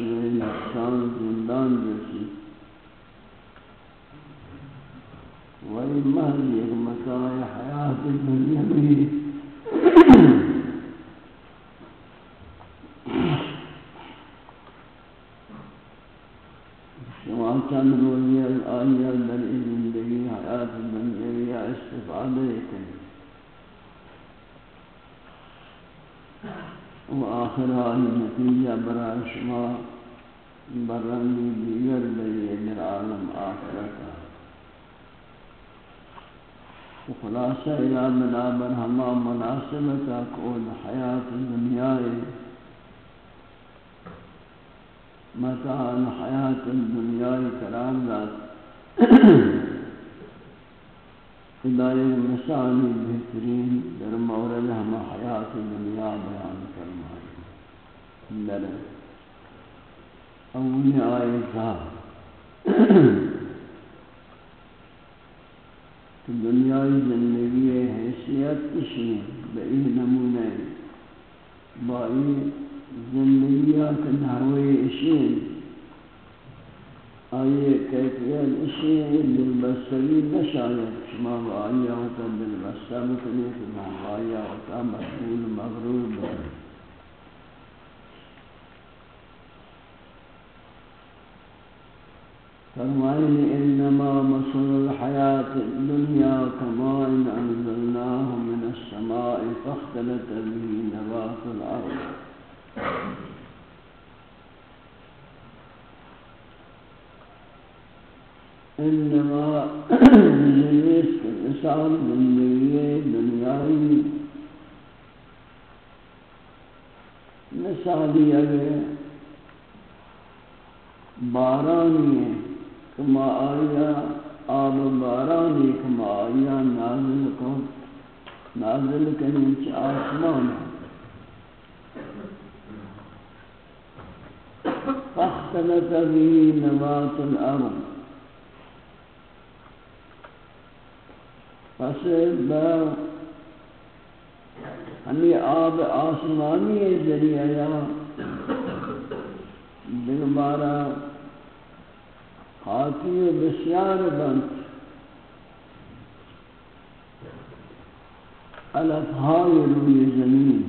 شیوی نقشان زندان جیسی ولی محض ایک مسائل حیات دنیا بھی آخرہ نتیجہ برای شما برنگی دیگر بیئے در عالم آخرتا۔ خلاصہ یا بنابر ہما مناسبتا کول حیات دنیای حياة الحیات كلام قرار داد خدای مثالی بہترین در مورد ہما حیات دنیا بیان۔ فرمائی در اولی آئیتا کہ دنیای زندگی حیثیت کشی بئی نمونے بائی زندگیات نحوی اشین آئیے کیفیت اشین دلبستری نشاید شما با آئیہ ہوتا دلبستر مکنی کہ آئیہ ہوتا مقبول مغرور بہت فرمائن إنما مثل الحیات الدنیا کما إن أنزلناه من السماء فاختلط به نبات الأرض. إنما مثال زندگی دنیای مثالی اگر بارانی ہے کما آیا، آب بارانی کما آیا، نازل کو نازل کنی چی آسمان فاختلط به نبات الارض۔ پس با ہمیں آب آسمانی ذریعہ یا دوبارہ خاکی بسیار بند. علفهای روی زمین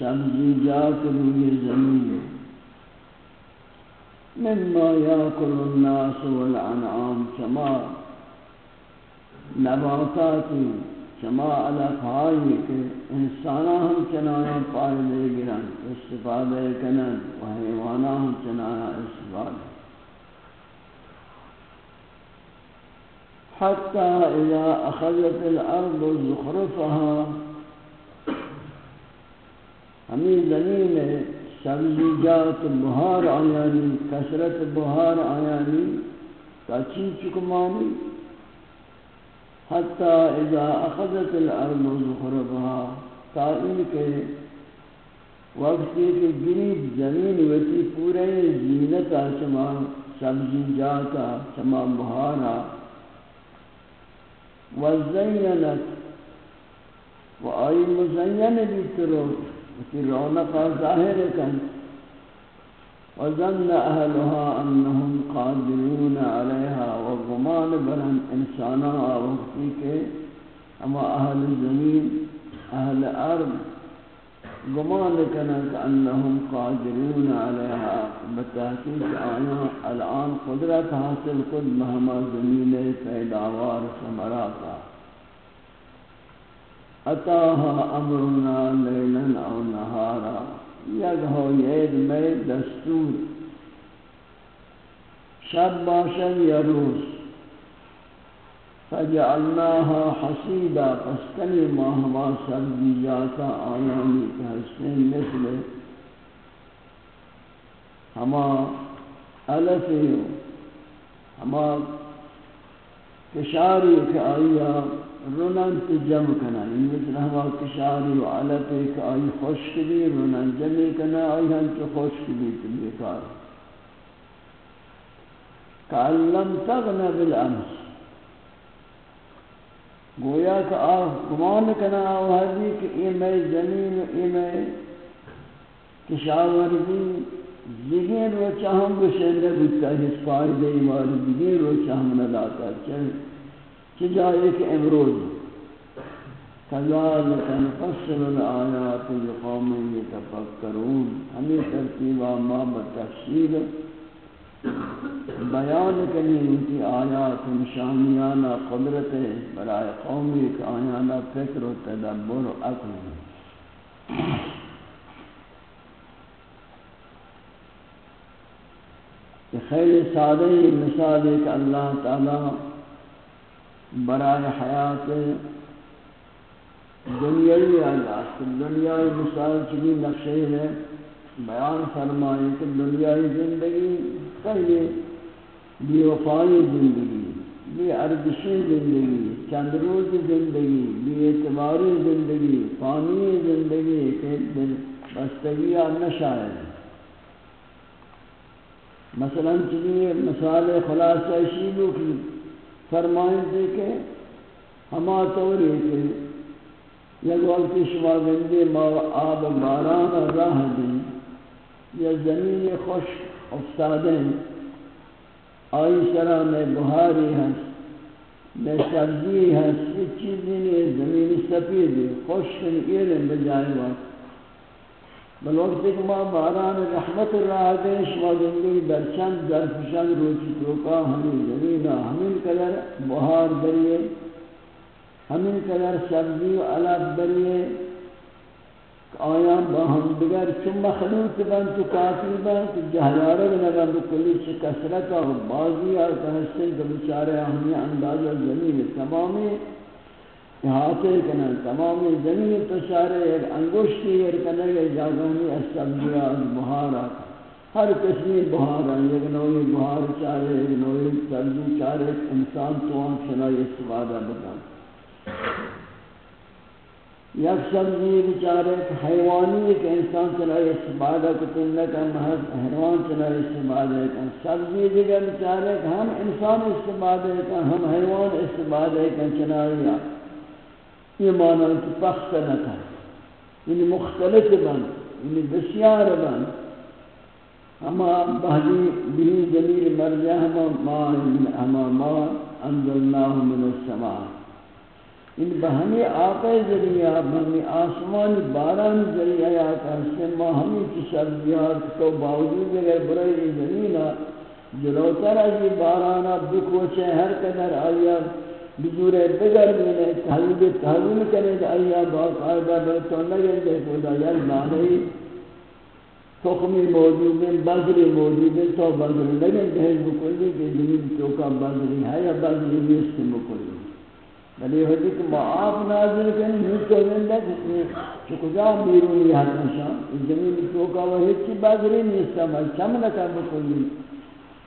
سبزیجات روی زمین. مما یاکل الناس والعنعام چما نباتاتی چما علفهایی که انسانا هم چنایا فائدے گرن استفادہ کنن، و حیوانا هم چنایا استفادہ حتى إذا أخذت الأرض زخرفها. ہمیں زمین سبزیجات بہار آیانی، کثرت بہار آیانی، کچی چکمانی. حتی اذا اخذت الارض زخرفها تائل کے وقتی کہ گریب زمین وتی پورے زینتا چما سبزیجاتا چما بہارا وزينت. وآي مزينة بيترون بیت روت رونقا وظن أهلها أنهم قادرون عليها والضمان برهم إنسانا وقتك أما أهل الزمين أهل الأرض گمان کنند انہم قادرون علیہا بتحقیق آیا الان قدرت حاصل کد مہما زمین پیداوار سمراتا اتاها امرنا لیلا او نهارا. یک ید میں دستور. شب باشد یا روز؟ فجعلناها حسیدا پس کنی ما ہما سبزیجاتا آیانی کے حسن مثل ہما علفی ہما کشاری کے آیا رنن تی جمع کنا۔ این مثل ہما کشاری و علفی کے آئی خوشک بھی رنن جمع کنا، آئی ہم چو خوشک بھی تی بیکار۔ کعلم تغن بالامس۔ گویا کہ آپ گمان کنا آوازی کہ ای میں زمین و ای میں کشاورزی زگین رو چاہم بشندہ بودتا اس فائدہ ایماری زگین رو چاہم نداتا چھ جائے کہ امروز۔ كذلك نفصل الآيات لقوم يتفكرون ہمیں ترتیبہ ما بتفصیل بیان کنی انتی آیات نشانیانا قدرت برای قومی کہ آیانا فکر و تدبر و عقل یہ خیلی سادہ مثال ہے کہ اللہ تعالی برای حیات دنیای اللہ دنیای مثال چلی نقشے ہے بیان فرمائے کہ دنیای زندگی خیلی بی وفائی زندگی بی ارجشی زندگی، چند روز زندگی بی اعتباری زندگی فانی زندگی کہ بستگی نشاید مثلا چلیے مثال خلاصہ شیلو کی فرمائیں دے کہ ہما طوری کہ یک وقت شما گندے آب، باران، راہ دیں یا زمین خوش افتادیں آئی سرا میں بہاری ہست میں سبزی ہست یہ چیزی نہیں زمین سپید خوش ایرن بجائے وقت بل وقت ایک ماں باران رحمت راہ دیں شما زندگی در چند ظرف روچی توکا ہمیں زمینہ ہمیں قدر بہار دریئے ہمیں قدر سبزی و علب دریئے. آیا با ہم دیگر چون مخلوط بن تو کافی بن تو جہیارہ بنگن بکلی چھ کسرت و بازی آر تحسن تو بچارے ہمیں اندازہ زمین تمامی احاطے کنن تمامی زمین تشارے ایک انگوشتی ارکنگ جاگانی السبزیات بہارات ہر قسمی بہار ہیں ایک نوعی بہار چارے ایک نوعی سبزی چارے انسان تو آن چنائی استفادہ بتاؤں یک سبزی بیچارے حیوانی کہ انسان چنائی استفادہ کتن لکا محض حیوان چنائی استفادہ کن سبزی دیگر بیچارے کہ ہم انسان استفادہ کن ہم حیوان استفادہ کن چنائی یہ معنی کہ پخت نتا یعنی مختلف بن یعنی بسیار بن۔ ہما بہلی بھی جمیر مرجع ہما یعنی ما ما انزلناہ من السماء۔ ان بہمی آقای ذریعہ بہمی آسمان باران ذریعہ یا کہ ما ہمیں کی سبزیات تو باوجود اگر برائی زمینہ، جلوتر از بارانا بکوچے ہر قدر آیا، بزور بگر میں تحویل تحویل کرے تو آیا باقاعدہ بلتو نگل دے خدا یا معنی تخمی موجود ہے بذری موجود ہے تو بذری نگل دے بکلی کہ زمین تو کا بذری ہے یا بذری نیست مکلی بلی ہوتی کہ معاف نازل کرنے ہی تو زندہ کہ کجا بیرونی حد نشان زمین توکا وہ ہیچی بازری نیستا میں چم نکا بکلی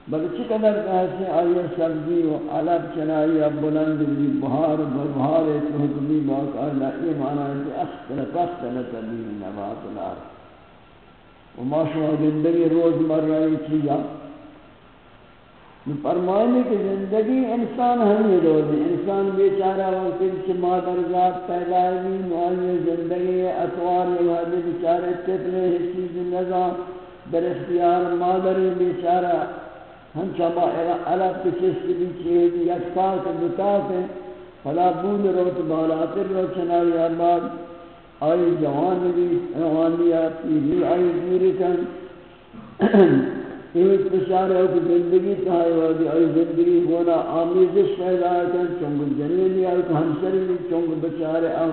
بلکہ چی قدر کہتے ہیں آئیے سبزی و علب چنائی اب بلند بھی بہار بہار اتحد بھی باقا اللہ یہ معنی ہے کہ اختلف اختلف بھی نبات الارض و ما شما زندگی روز مر رہی چیزا؟ فرمائنے کہ زندگی انسان ہم یہ دور میں انسان بیچارہ وقت کہ مادر ذات پیدا ہوئی معالی زندگی اتوار یہ بیچارے تپلے چیز، نظام در اختیار مادر بیچارہ۔ ہم چما علف کچھ بھی چیز یک سال کے بتاف فلا بود رو تو بالاتر رو چنائی آباد۔ آئی جوان بھی روانی آئی آئی گیری کن۔ ایک بشارہ ہے کہ زندگی تہائی وادی آئی زندگی ہونا آمیزش پیدا ہے چونگ جنینی آئی کہ ہمسر بھی چونگ بچارے آم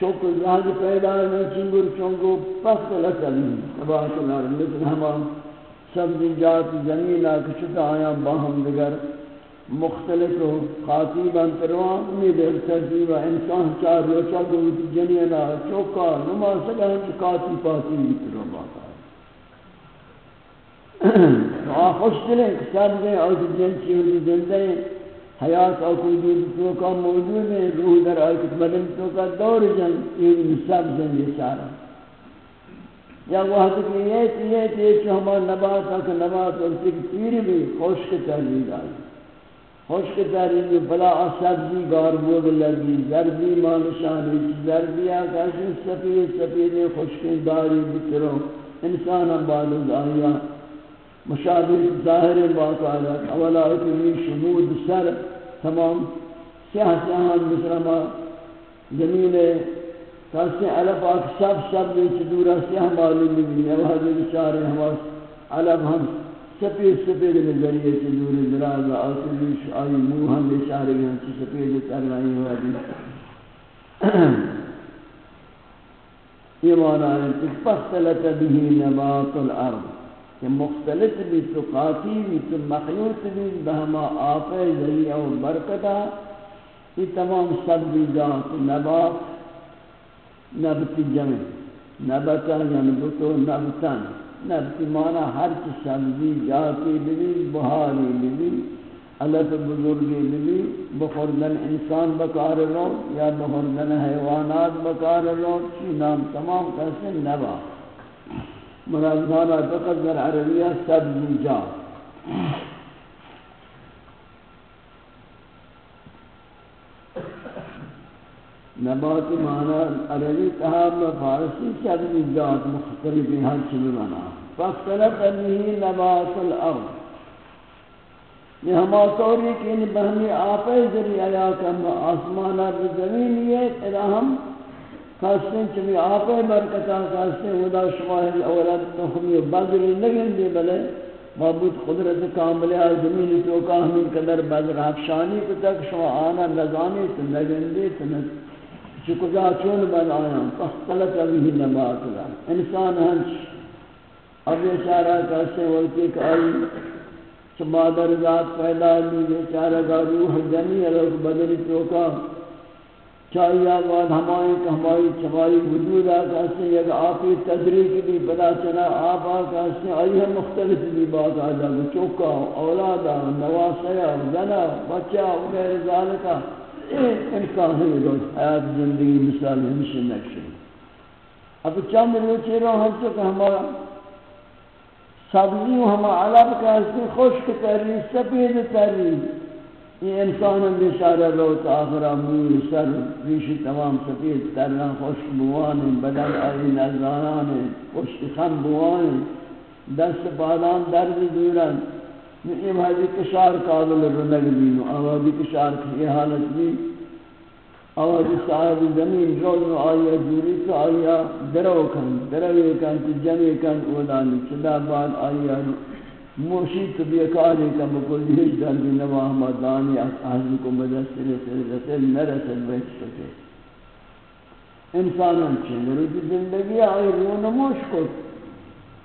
چونگ زہد پیدا ہے چنگر چونگ پخت لکلی تباہت اللہ لیکن ہم سب جات زمین آکشتا آیا، باہم دگر مختلف و خاطیب انتروان امید ترتیب انسان چار روچا گوتی جنینا چوکا، نماز سگا ہم چکاتی پاتی بیترو خوش دلیں کتاب دیں اور جن چیز زندہ ہیں حیات اور وجود تو کا موجود ہے، روح در آیت بدن تو کا دور جن یہ سب جن یہ سارا یا وہ حد کہ یہ یہ کہ ہمارا نبات کا نبات اور سے تیر بھی خوش کے تحلیل آئی. خوش کے تحلیل بلا سبزی گار بود لگی زردی مانشانی زردی آکاش سفید سفید خوش کے داری بکرو انسان بعد آیا مشابه ظاهر باقاعدہ اولا اتنی شمود سر تمام سیاہ سیاہان مثل ما زمین کسی علف آک سب سب لیچ دورا سیاہ معلوم بھی ہے۔ وہ حضر چارے ہمارے علف ہم سپید سپید نظریے سے دور دراز آسلی آئی منہ ہم اشارے ہیں چی سپید تر رہی ہوا دی یہ معنی ہے کہ فختلت به نبات الارض۔ کہ مختلف بھی تو قاتی بھی تو مخلوط بھی بہما آپ ذریعہ و برکتہ یہ تمام سبزی جات نبات، نبت جمع نبتا ینبتو یعنی نبتن نبتی مانا ہر چی سبزی جاتی بھی بہاری بھی علف بزرگی بھی بخوردن انسان بکار رو یا بخوردن حیوانات بکار رو چی نام تمام کیسے نبا مرادانا فقط در عربیہ سبزی جات نبات معنی عربی تحاب فارسی سبزی جات مختلفی ہر چیز بنا فاختلف انہی نبات الارض یہ ہما طوری کہ ان بہمی آپے ذریعہ یا کم آسمانہ بزمین یہ اذا ہم خاصتیں چمی آپے برکتا خاصتیں ودا شماہ اولاد تخمی بذری لگن دے بلے، معبود قدرت کاملے آئی زمین توکا ہمیں قدر بذر حفشانی کو تک شما آنا نظامی تو لگن دے تو چکجا چون بن آیا فاختلت ابھی نبات اللہ انسان ہنچ اب یہ اشارہ کہتے ہیں وقتی کہ آئی کہ مادر ذات پیدا لی بیچارہ کا روح جنی الگ بدلی توکا چاہیے بعد ہمائی کہ ہمائی چمائی وجود آکا سے یک آپی تدریک بھی بدا چنا آپ آکا سے آئی ہم مختلف بھی بات آجا چوکا اولادا نواسیا زنا، بچہ غیر ذالکا انسان ہے روز حیات، زندگی مثال ہمشہ نکشن اب چند روچے رو ہم چکا ہمارا سبزی و ہم علب کا اسی خشک تری سپید تری یہ انسان ہم بیچارہ روت آخرہ مور سر ریش تمام سپید ترنا خشک بوان بدل آئی نزانان خشک خم بوان دست پادان درد دورن یہ بھائی کشار قابل رنگ بینو آوازی کشار کی حالت بھی اور صاحب زمین روز آیا جوری تو آیا درو کن دروی کن تو جمعی کن، اولانی. چدا بعد آیا مرشید تو بیکاری کن بکل ہیچ دردی نوا احمد دانی احضی کو مدستر سے رسل نرسل بیچ سکے انسانان چین روز زندگی آئی رونموش کت.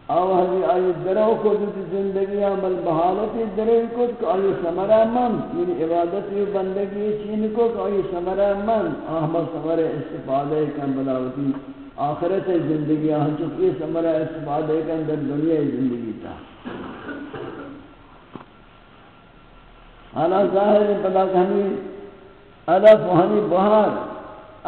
آوازی آئی درو کو دیتی زندگی عمل بحالت درو کو کہ آئی سمرہ من یعنی عبادتی بندگی چین کو کہ آئی سمرہ من احمد سمرہ استفادہ کن بلاوتی. آخرت زندگی آہن چکی سمرہ استفادہ کن در دنیا زندگی تا. حالا ظاہر بلا کہ ہمیں علف و ہمیں بہار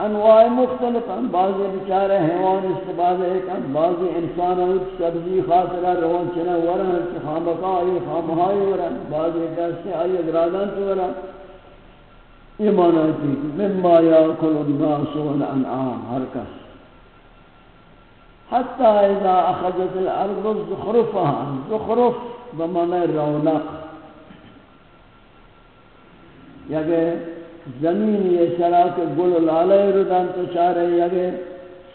انواع مختلف ہیں بعضی بیچارے حیوان استبادہ ہے کہ بعضی انسان ہیں، سبزی خاطرہ روان چنہ ورن چی خامقا آئی خامہائی ورن بعضی کہتے آئی اگرادان تو ورن یہ معنی ہے کہ مما یاکل الناس والانعام، ہر کس۔ حتی اذا اخذت الارض زخرفها زخرف بمعنی رونق۔ یعنی زمین یہ سرا کے گل لالے ردان تو چارے یگے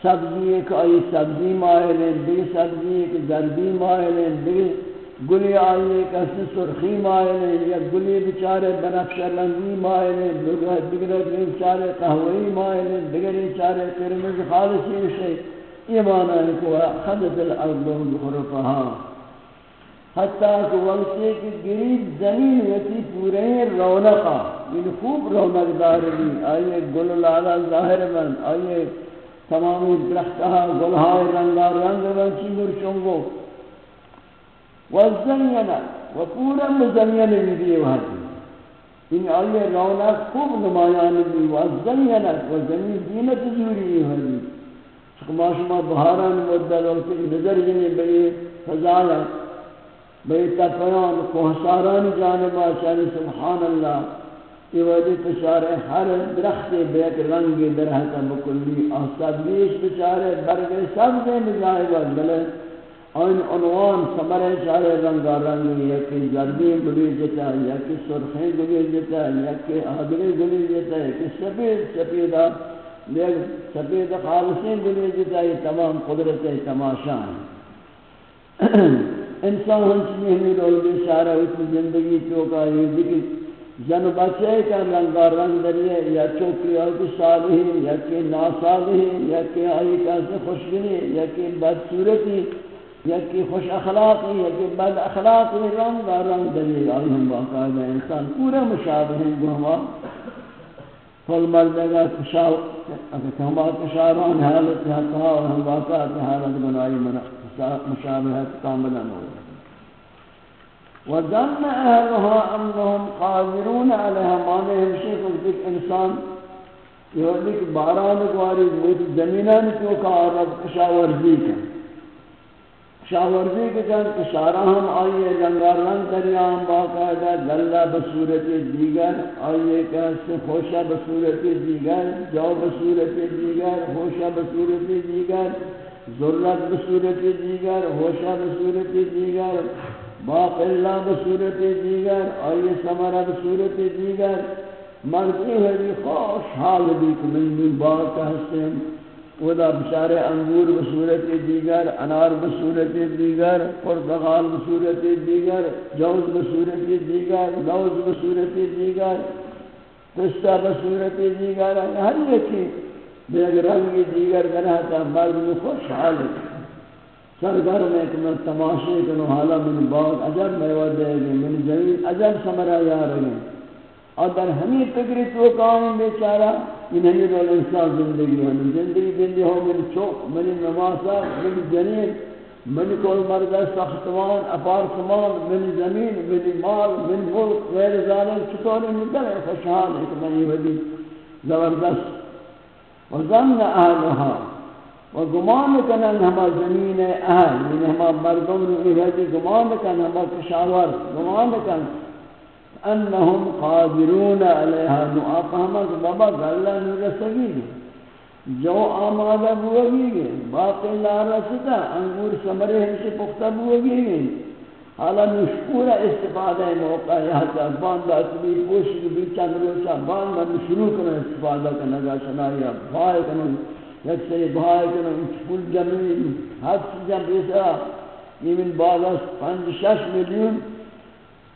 سبزی ایک آئی سبزی مائل ہیں دی سبزی ایک زردی مائل ہیں دی گلی آئی ایک اسی سرخی مائل ہیں یا گلی بچارے بنفش رنگی مائل ہیں دیگر بچارے قہوئی مائل ہیں دیگر بچارے کرمز خالصی شئی یہ معنی ہے کہ خدت الارض و بخرفہاں حتیٰ کہ وقت کہ گرید زمین ویسی پورے رونقا یعنی خوب رونق دار بھی آئیے گل لالا ظاہر من آئیے تمامی درختہ، گلہائے رنگا رنگ بن رنچی مرچنگو والزمینہ و پورا مزمین بھی دیئے وحدی یعنی آئیے رونق خوب نمایان بھی والزمینہ و زمین دینت زوری ہے چکہ شما بہاران مدد وقت نظر یعنی جنی بئی فضایا بے تفیان کوہساران جانب آشانی سبحان اللہ یہ وجہ پشارے ہر درخت بیت رنگ درہتا بکلی آساد بیش پشارے برگ سب دے مجائے بات بلے این عنوان سمرے چارے رنگا رنگ یکی زردی گلی جتا یکی سرخیں گلی جتا یکی آدھری گلی جتا یکی سپید سپیدہ لیکن سپید خالصین گلی جتا، یہ تمام قدرت تماشا ہیں انسان ہم چنی ہمیں رول بیشارہ اتنی زندگی چوکا یہ ذکر جن بچے کا رنگا رنگ دریئے یا چوکی آتی صالحی یا کہ ناصالحی یا کہ آئی کیسے خوشگنی یا کہ بد صورتی یا کہ خوش اخلاقی یا کہ بد اخلاقی رنگا رنگ دریئے آئی ہم باقاعدہ انسان پورا مشابہ ہیں، جو ہم کل مردے گا کشاو ہما کشاران حالت حقا اور ہم واقعات حالت بنائی منہ مشابہت کاملا مولا وظن اهلها انهم قادرون عليها مانے ہمشے کو ایک انسان، یہ ہے کہ باران کواری وہ زمینان کو کا رب، کشاورزی کا شاورزی کے جان اشارہ ہم آئیے جنگار رنگ دریام باقاعدہ دلہ بصورت دیگر آئیے کہ خوشہ بصورت دیگر، جو بصورت دیگر، خوشہ بصورت دیگر۔ ضرورت بصورت دیگر خوشہ بصورت دیگر، باق اللہ بصورت دیگر آئیے سمرہ بصورت دیگر۔ مردی ہے خوش حال بھی کہ من باق ہستے ہیں۔ ودا بشار انگور بصورت دیگر، انار بصورت دیگر پرتغال بصورت دیگر، جوز بصورت دیگر لوز بصورت دیگر، پستہ بصورت دیگر، ہر یکی بیگ رنگ دیگر گرہتا مرد میں خوش حال سرگر میں کہ میں تماشے کنو حالا من باغ عجب میوہ دے گی من زمین عجب سمرہ یا رہے اور در ہمیں فکری تو کام بیچارہ یہ نہیں رول انسان زندگی ہے زندگی زندگی ہو من چوک من نماسا من جنین من کول مرد سختمان اپارتمان من زمین من مال من ملک غیر ظالم چطور من دل خوشحال ہے کہ میں یہ ودی زبردست و ظن اہلها و گمان کنن ہما زمین اہل یعنی ہما مردم رو یہ گمان کنن ہما کشاور گمان کنن انہم قادرون علیہا نعافہمت بابا گلہ نرسگی جو آمادہ بوگی گئے باقی لا رسدہ انگور سمرے ہمشے پختہ بوگی گئے حالا نشکورا استفادہ موقع ہے، حتی باندہ اکبیر پوشی بھی چند روچا باندہ نشروع کرنا استفادہ کرنا گا شنایا بھائی کرنا یک سے بھائی کرنا پھول جمعی حد سے جمع بیسا یہ من بالا پنج شش ملیون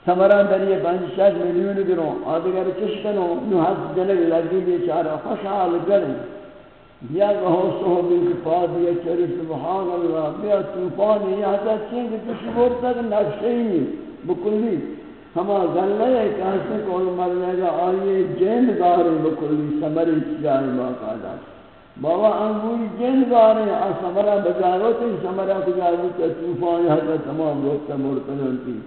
سمرا در یہ پنج شش ملیون گروں آدھگر چش کنو نو حد جنگ لگی بیچارہ خوشحال گرن یا گہو صحبی کی پادی چری سبحان اللہ، بیا توفانی یہاں تا چنگ کسی بور تک نقشہی بکلی. ہما گلے کہتے کول مرنے گا آئیے جین دارے بکلی، سمری جائے باقاعدہ بابا انگوی جن گارے آ سمرا بجارو تی سمرا بجارو تی توفان یہاں تا تمام روکتا مرتن انتی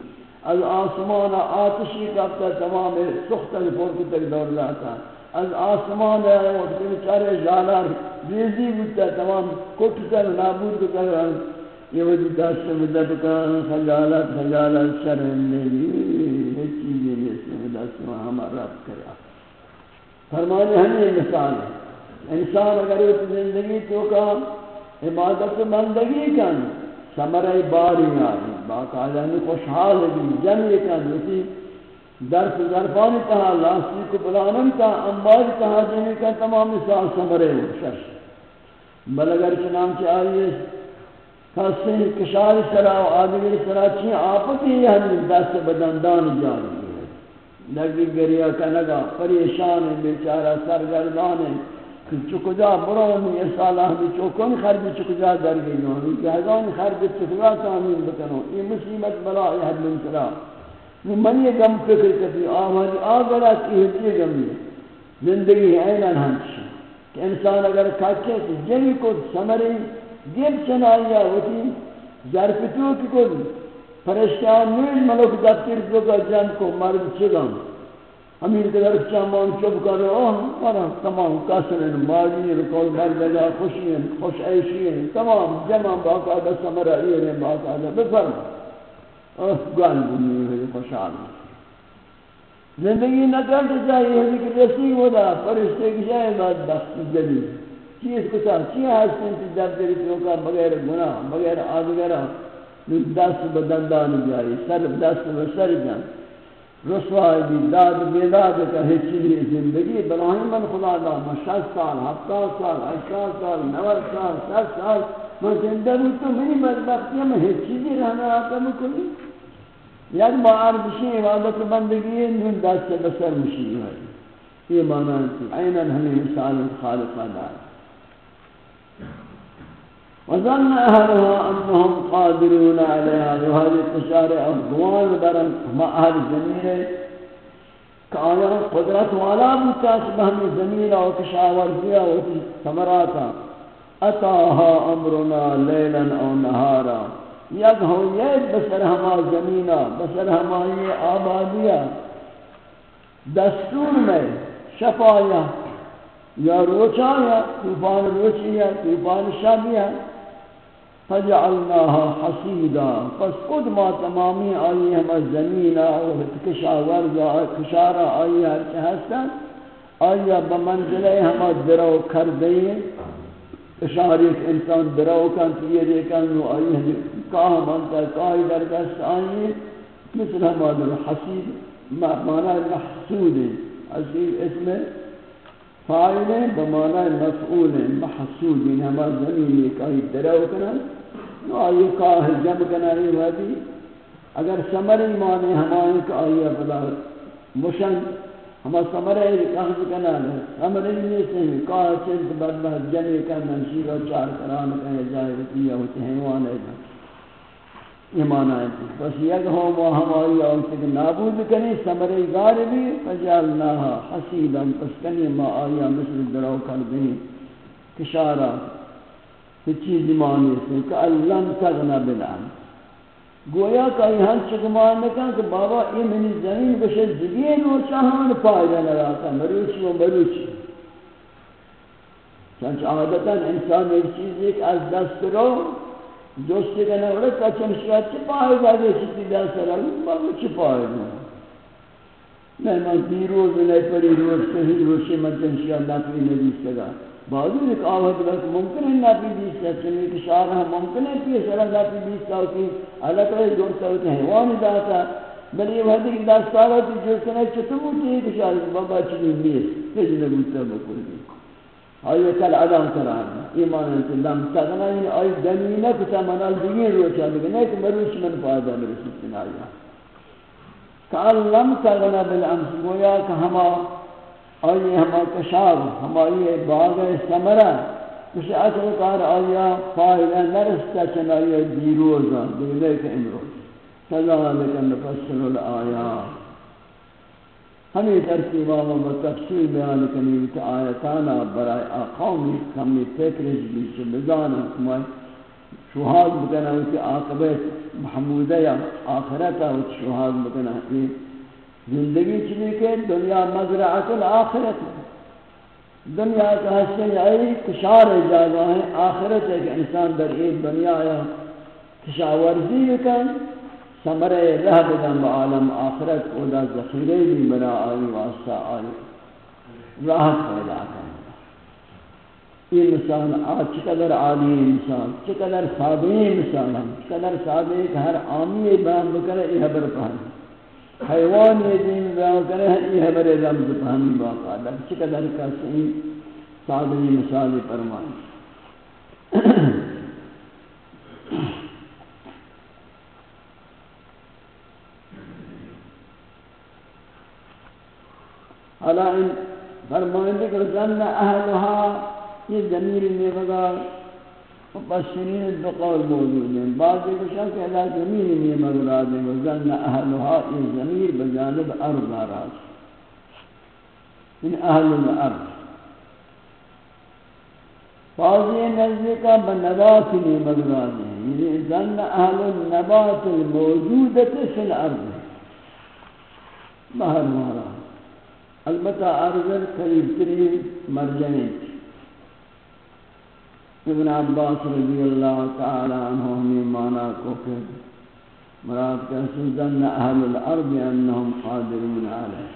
از آسمان آتشی کبتا تمام سخت فرق تک دور لاتا. از آسمان ہے وقتی چارے جالار بیزی بودتا تمام کٹ تر نابود کر یہ وجہ داشت مدد کن خجالت خجالت شرم نیلی ہیچ چیزی نہیں اس میں ہمارا رب کرا فرمانے ہمیں مثال ہے۔ انسان اگر اس زندگی تو کا عبادت بندگی کن سمرہ باری آئی، باقاعدہ میں خوشحال بھی جمعی کن اسی درس ظرفان کہا، لاستی کو بلانم کا انباز کہا، جنہی کا تمام مثال سمرے ہو، شش۔ بل اگر چنام چی آئیے خاصی کشار سرا و آدگر سرا چی آپتی یہ ہم دست بدندان جاری ہے۔ لگی گریا کنگا پریشان بیچارہ سرگردان ہے چکجا برون یہ سالہ ہمی چوکن خرج، چکجا در گئی نو ہمی جہزان خرج، چکجا تامین بکنو۔ یہ مصیبت بلا، یہ حد منسرا من یہ گم فکر کبھی آمد آگرہ کی حدی گم یہ زندگی ہے اینن ہمشی کہ انسان اگر کھاچے تو جنی کو سمری گیب چنائیا ہوتی زرپتو کی کو پرشتیان نیل ملک دفتر جو کا جن کو مرد چگم امیر قدر چامان چپ کر اوہ مرا تمام کسرن مالی رکول مردگا خوشی ہیں، خوش عیشی ہیں، تمام جمع باقاعدہ سمرہ ایریں باقاعدہ بفرم اوہ گل بنی ہوئی خوشحال زندگی نکل چاہیے ہے کہ رسی ہو ہودا فرشتے کی جائے بعد بخت جلی چیز کتا چی ہستن تی دفتری چوکا بغیر گناہ، بغیر آدگرہ دست بدن بدندان جاری، سر دست بسر جان۔ رسوائی بھی، داد بیداد کا ہیچ چیزی زندگی۔ براہیم من خدا دا میں شست سال ہفتاد سال اشتاد سال نوت سال ست سال۔ میں زندہ بھی تو منی بدبختی میں ہیچ چیزی رہنا آتا مکنی یک با عرضشی عبادت بندگی نون دست بسر مشی ہے یہ معنی ہے اینن ہمیں مثال خالقہ دار وظن أهلها أنهم قادرون عليها وهذه التشارع أفضوان برم ما أهل الزمينة کہ آیا قدرت والا بوتا بہمی زمین و کشاور دیا و ثمراتا اتاها امرنا لیلا او نهارا. یک ہویت بسر ہما زمینہ، بسر ہما یہ آبادیہ۔ دستور میں شفایا، یا روچایا، طوفان روچیا طوفان شابیا فجعلناها حسیدا پس خود ما تمامی آئی ہم زمین و کشاورزا کشارا آئی ہر چہستا آئی بمنزلے ہم درو کردے اشاری انسان درو کن تیئے کن نو آئی ہم کاہ منتا کاہی در دست آئی مثل ہم آدھر حسید معنی محسود ہے۔ حسید اسم فائل ہے، بمعنی مفعول ہے محسود یعنی ہم زمین میں کاہی درو کنن آئی کاہ جب کناری وادی اگر سمر ایمانے ہمائیں کہ آئی بلا مشن ہما سمر ہے۔ کاہ کناری سمر ایمانے سے کاہ چند بدلہ جنے کا منشیر و چار کران کہے جائے، رکیہ ہوتے ہیں وانا ہے ایمان آئے تھی بس یک ہوں وہ ہماری آن سے نابود کریں سمر گار بھی فجالناها حسیدا پس کنی ما آیا مثل درو کر دیں۔ کشارہ چیز معنی سے کہ اللہ تغنا بلعن۔ گویا کہ یہاں چکمان نکن کہ بابا یہ منی زمین بشد زگی نور چاہان فائدہ نراتا مروچی و مروچی چنچ عادتا انسان ایک چیز ایک از دست رو دوستی کا نورت کا چمشیات چی فائدہ دے چیزی دست رو بابا چی فائدہ نہیں من دیروز نہیں پڑی روز صحیح روشی من چمشیات ناکوی ندیس لگا بعضی ایک آوہد بس ممکن ہے ناپی بیس ہے چلی کہ شارہ ممکن ہے کہ سرہ ناپی بیس کا ہوتی اللہ تعالی جوڑ ہوتی حیوانی داتا بل یہ وحدی کہ داستارہ تی جو سنے چھتم ہوتی کہ بابا چلی بیس کج نبوتا بکل بھی آئی کل عدم کرانا ایمان انت لم تغنا یعنی آئی دنینہ کتا منال دیگین روچا لیکن ایک مروش من فائدہ مرسیت من آیا. کہ لم تغنا بالامس، گویا کہ ہما آئی ہما کشاب ہماری باغ سمرہ کسی اصل کار آیا فائدہ نرستا چنائی دیروزا دولے کے امروز. سلام کذالک نفصل الآیات. ہمیں ترتیبہ و تفصیل بیان کنی کہ آیتانا برای آقامی کمی فکرش بیچ بزانا کمائی شہاد بکنا ہوتی آقبت محمودہ یا آخرتا ہوتی شہاد بکنا یہ زندگی چلی کہ دنیا مزرعت الاخرت دنیا کا حسن آئی کشار جاگا ہے، آخرت ہے کہ انسان در ایک دنیا آیا کشاورزی کن سمر رہ بدن با عالم آخرت کو دا ذخیرے بھی برا آئی واسطہ آئی. راحت پیدا کرنا یہ مثال آج چقدر عالی مثال چقدر سادے مثال ہم چقدر سادے کہ ہر آمی بیان بکرے یہ حبر پہنے حیوان یہ دین بیان کرے ہیں یہ ہے برے رمز فہمی واقع در چقدر کا صحیح سادری مثال فرمائیں حالا ان فرمائیں کہ زن اہلها یہ ضمیر میں بگا مفسرین دو قول موجود ہیں۔ بعض ایک شک ہے اللہ زمین میں مراد ہے وزن اہلها یہ ضمیر بجانب ارض آراز۔ من اہل الارض بعضی نزدی کا بنبات میں مراد ہے یعنی ظن اہل النبات الموجودت فی الارض۔ بہر مہرہ البتہ ارض قریب ترین مرجنیں ابن عباس رضی اللہ تعالی عنہ ہمیں مانا کو کہ مراد کا سوزن اہل الارض انہم قادرون علیہ۔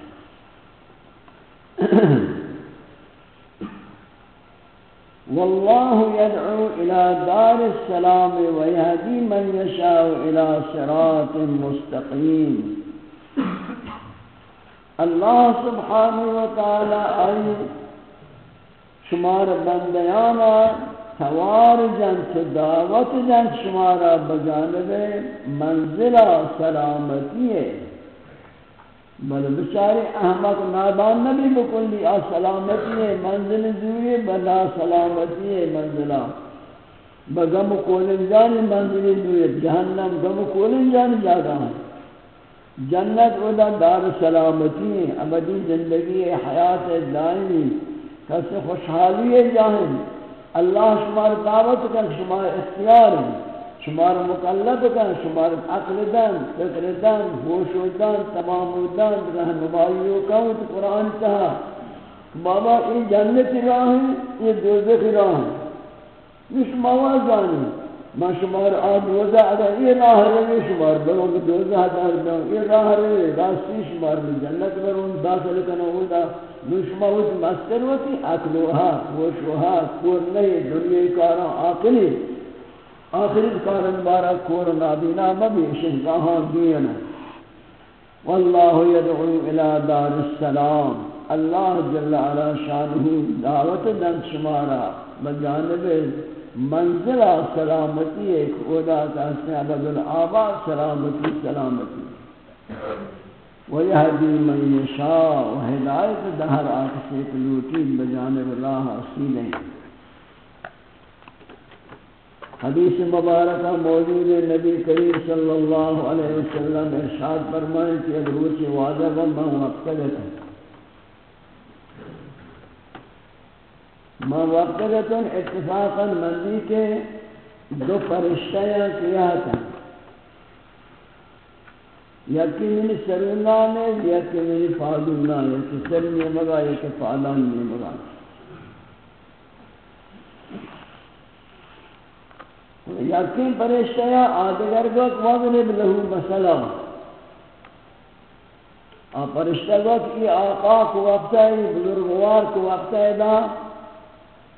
والله يدعو إلى دار السلام ويهدي من يشاء إلى صراط مستقيم الله سبحانه وتعالى أي شمار بنديانا سوار جن سے دعوت جن شمارا بجانب منزلہ سلامتی ہے۔ بل بچارے احمق نادان نبی بکلی آ سلامتی ہے، منزل دوری بلا سلامتی ہے، منزلہ۔ بغم کولن جانی منزل دوری جہنم غم کولن جانی جاگا ہے۔ جنت ادا دار سلامتی ابدی زندگی حیات دائمی کس خوشحالی جاہن اللہ شمار دعوت کن شمار اختیار شمار مقلب کن شمار عقل دن فکر دن ہوش دن تمام دن رہنمائی و کن قرآن تہا بابا این جنت راہ ہیں یہ دوزخ راہ ہیں یہ شما جانی ما شمار آب روزہ ادا یہ راہ روی شمار بروں کہ دوزہ دار دوں یہ راہ روی راستی شمار میں جنت بروں داخل کنو ہوتا نو شما ہوت مستر ہوتی اکلوہا وشوہا کور نہیں دنیا کارا آقلی آخری کارن بارا کور نابینا مبی شہداہاں دینا واللہ یدعو الى دار السلام. اللہ جل علا شانہ دعوت دن شمارا بجانب منزل سلامتی ایک خدا کہتے ہیں عبد العبا سلامتی سلامتی۔ وَيَهْدِي مَنْ يَشَاءُ وَهِدَائِتِ دَهَرْ آکسی قلوٹی بجانب اللہ اصیلیں حدیث مبارکہ موجود نبی کریم صلی اللہ علیہ وسلم ارشاد فرمائیں کہ اگر روچی وعدہ بمہ وقت لیتا ما اتفاقا مندی کے دو فرشتیاں کیا تھا۔ یکی من یعنی سرولان ہے یکی من یعنی فادولان یکی سر میں مگا یکی فادان میں مگا۔ یکی فرشتیاں آدگر کو وضرب لہو مسئلہ۔ آ، فرشتہ کو یہ آقا کو وقت ہے، بزرگوار کو وقت ہے دا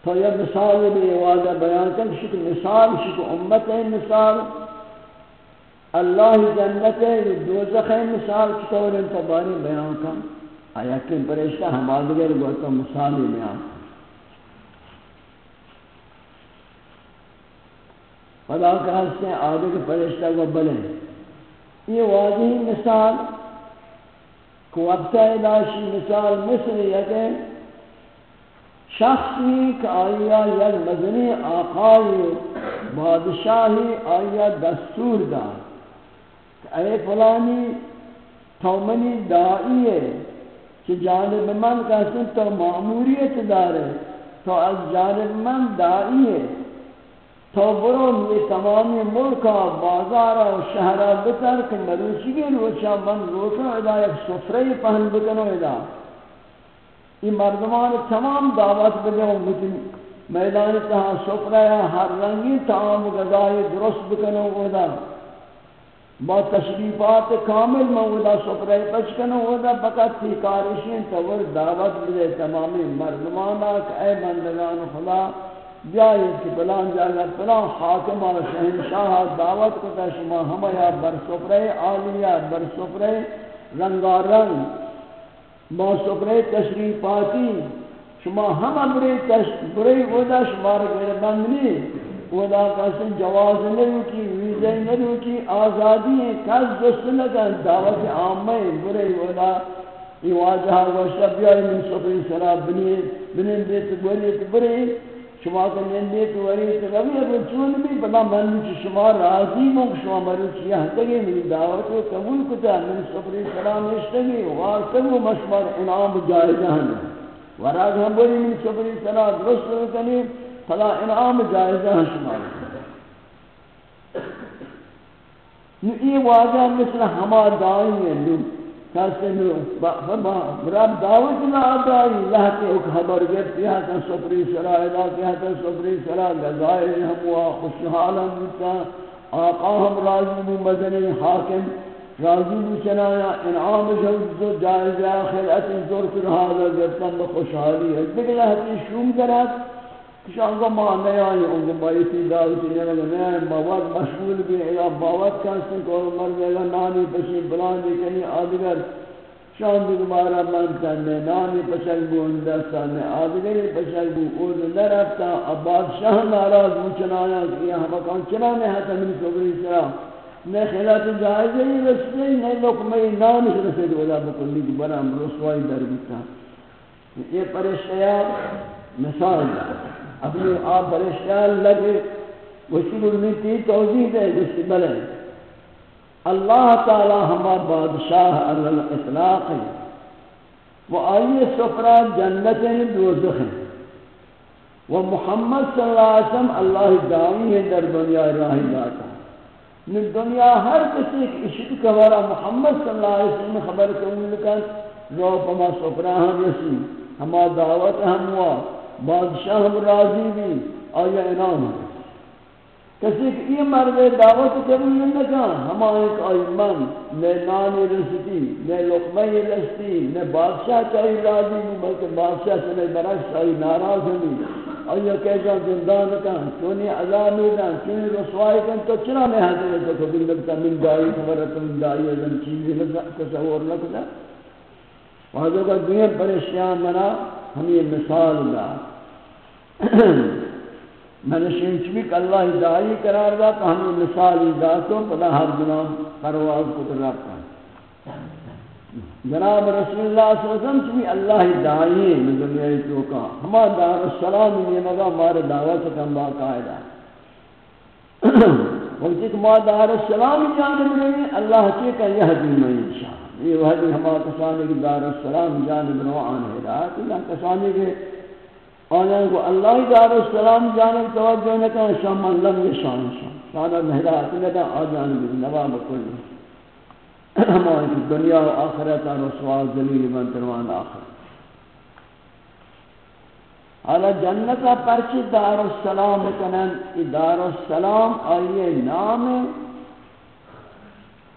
تو یہ مثال بھی وعدہ بیان کر شک مثال شک امت ہے مثال۔ اللہ جنت ہے دوزخ ہے مثال۔ چطور انتباری بیان کر آیا کہ پریشتہ ہم آدھگر گوتا مثال ہی بیان خدا کا حصے آدھگر پریشتہ کو بلیں یہ واضح مثال۔ کو ابتہ داشی مثال مثل یہ کہ شخصی کہ آیا یک مدنی آقای بادشاہی آیا دستور دا کہ اے فلانی تو منی دائی ہے کہ جانب من کہتے تو معموریت دارے تو از جانب من دائی ہے۔ تو برون یہ تمامی ملکا بازارا و شہرہ بتر کہ مروچی گے روچا من روچا ادا یک سفرے پہن بکنو ادا۔ یہ مردمان تمام دعوت بدے مجھے میدان تہا سفرہ ہر رنگی تعام غذائی درست بکنو اودا با تشریفات کامل مودا سفرہ پچکنو اودا بقت تھی کارشین تور دعوت بدے تمامی مردمان کہ اے بندگان خدا بیائی کہ بلان جاگر بلان حاکم و شہنشاہ دعوت کو تشما ہمیا بر سفرہ، آلیہ بر سفرہ، رنگا ما سکرے تشریف پاتی۔ شما ہم بری بری ودا، شما را غیر بند نی۔ ودا کسی جواز نہیں کی، ویزے نہیں کی، آزادی ہے، کس دست نکن دعوت عامہ برے ودا۔ ای واجه ہاں، وشتا بیای من سفری سرا بنی بنی بیت بری بری۔ شما کا نندے تو وری تو کبھی اب چون بھی بنا من چ شما راضی مو شما مرو چ یہ تگے میری دعوت کو قبول کتا من صبر سلام اشتگی واسطہ مشمر انعام جائز ہیں وراغ ہم بولی من صبر سلام درست کنی فلا انعام جائز ہیں شما۔ یہ واجہ مثل ہما دائی ہیں کسی نو رب دعوت نہ آدائی لہتے ایک خبر گفت یہ تا سپری سرا ادا کیا تا سپری سرا گزائر ہم ہوا خوشحالا بتا آقا ہم راضی بو مدنی حاکم، راضی بو چنایا، انعام جوز جو جائز آخرت زور کر حالا گفتن بخوشحالی ہے۔ دیکھ لہتی شروع کرد کچھ آنگا ماں نئے آئی انگا بایتی دعوتی نئے لگا نئے مواد مشغول بھی یا باوت کانسن کو مر جائے گا نانی پشی بلان دی کہیں آدگر شان دی دوبارہ منتا میں نانی پشک بو اندستا میں آدگری پشک بو اوز نرفتا اب بادشاہ ناراض موچن آیا کہ ہم کان چنا میں ہے تمہیں سوگری سرا میں خیلات جائزہ ہی رسلے نہیں لکمہ نانی رسے دو اللہ بکلی کی برام رسوائی در بیتا یہ پرشتیا مثال ہے اپنی آپ پریشان لگے وہ شروع میں تھی توضیح دے، جس بلے، اللہ تعالی ہما بادشاہ اطلاق ہے۔ وہ آئیے سفرہ جنت دوزخ ہیں۔ وہ محمد صلی اللہ علیہ وسلم اللہ دعوی ہے در دنیا راہ داتا من دنیا ہر کسی کی عشق کبرا محمد صلی اللہ علیہ وسلم خبر کرنے لکن رو پما سفرہ ہم رسی ہما دعوت ہم ہوا۔ بادشاہ ہم راضی بھی آیا انعام ہے۔ کسی کہ یہ مرد دعوت قبول نہ کہا ہما ایک آئیمان نہ نانی رسطی نہ لقمہ رسطی نہ بادشاہ چاہی راضی نہیں، بلکہ بادشاہ سے نہیں برش چاہی ناراض نہیں۔ آیا کہتا زندان کہا چونی عذاب میدان چونی رسوائی کہا تو چرا میں حاضر ہے تو قبول لگتا من دائی خبرت من دائی ازم چیزی تصور لکتا وہاں کا دنیا پریشیان منا ہم یہ مثال دا۔ میں نے شنچ بھی کہ اللہ دائی قرار دا کہ ہمیں مثالی داتوں پدا ہر جناب پرواز کو ترابتا جناب رسول اللہ صلی اللہ علیہ وسلم چمی اللہ دائی ہے، میں دنیا تو کہا۔ ہما دار السلام یہ مگا، ہمارے دعوت کم باقاعدہ۔ وقتی کہ ما دار السلام جانب رہی اللہ کی کہ یہ حدیم میں انشاء یہ وحدی ہما کسانے کی دار السلام جانب نوعان ہے۔ رہا کہ کسانے کے آنان کو اللہ دار السلام جانب توجہ نہ کہا شام لم یشان شان شان مہدات نہ کہا آجانب نواب کلی ہماری دنیا و آخرت رسوا ذلیل من تروان آخر۔ حالا جنت پرچی دار السلام کنن دار السلام آئیے نام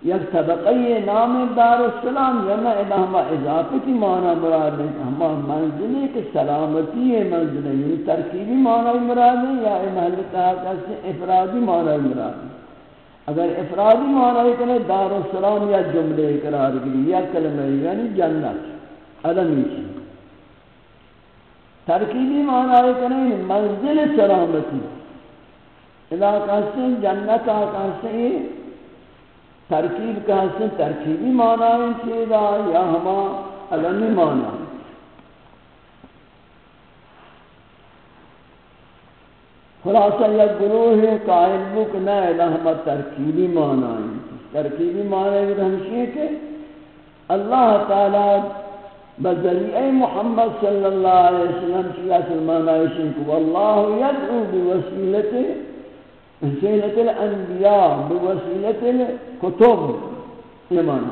یک طبقی نام دار السلام یا نہ ہما اضافتی معنی مراد ہے ہما منزلی کے سلامتی ہے منزلی یعنی ترکیبی معنی مراد ہے یا محل تحقیق سے افرادی معنی مراد ہے اگر افرادی معنی کنے دار السلام یا جملے اقرار کی یا کلمہ یعنی جنت علمی کی ترکیبی معنی کنے منزل سلامتی. علاقہ سے جنت آقا سے ترکیب کا حسن ترکیبی معنی چیزا یا ہما علمی معنی خلاصہ یا گروہ قائل بک نہ ہما ترکیبی معنی ترکیبی معنی ہمشی ہے کہ اللہ تعالی بذریعہ محمد صلی اللہ علیہ وسلم کی اصل معنی ہے کہ واللہ یدعو بوسیلته وسیلة الانبیاء بوسیلة الكتب ایمان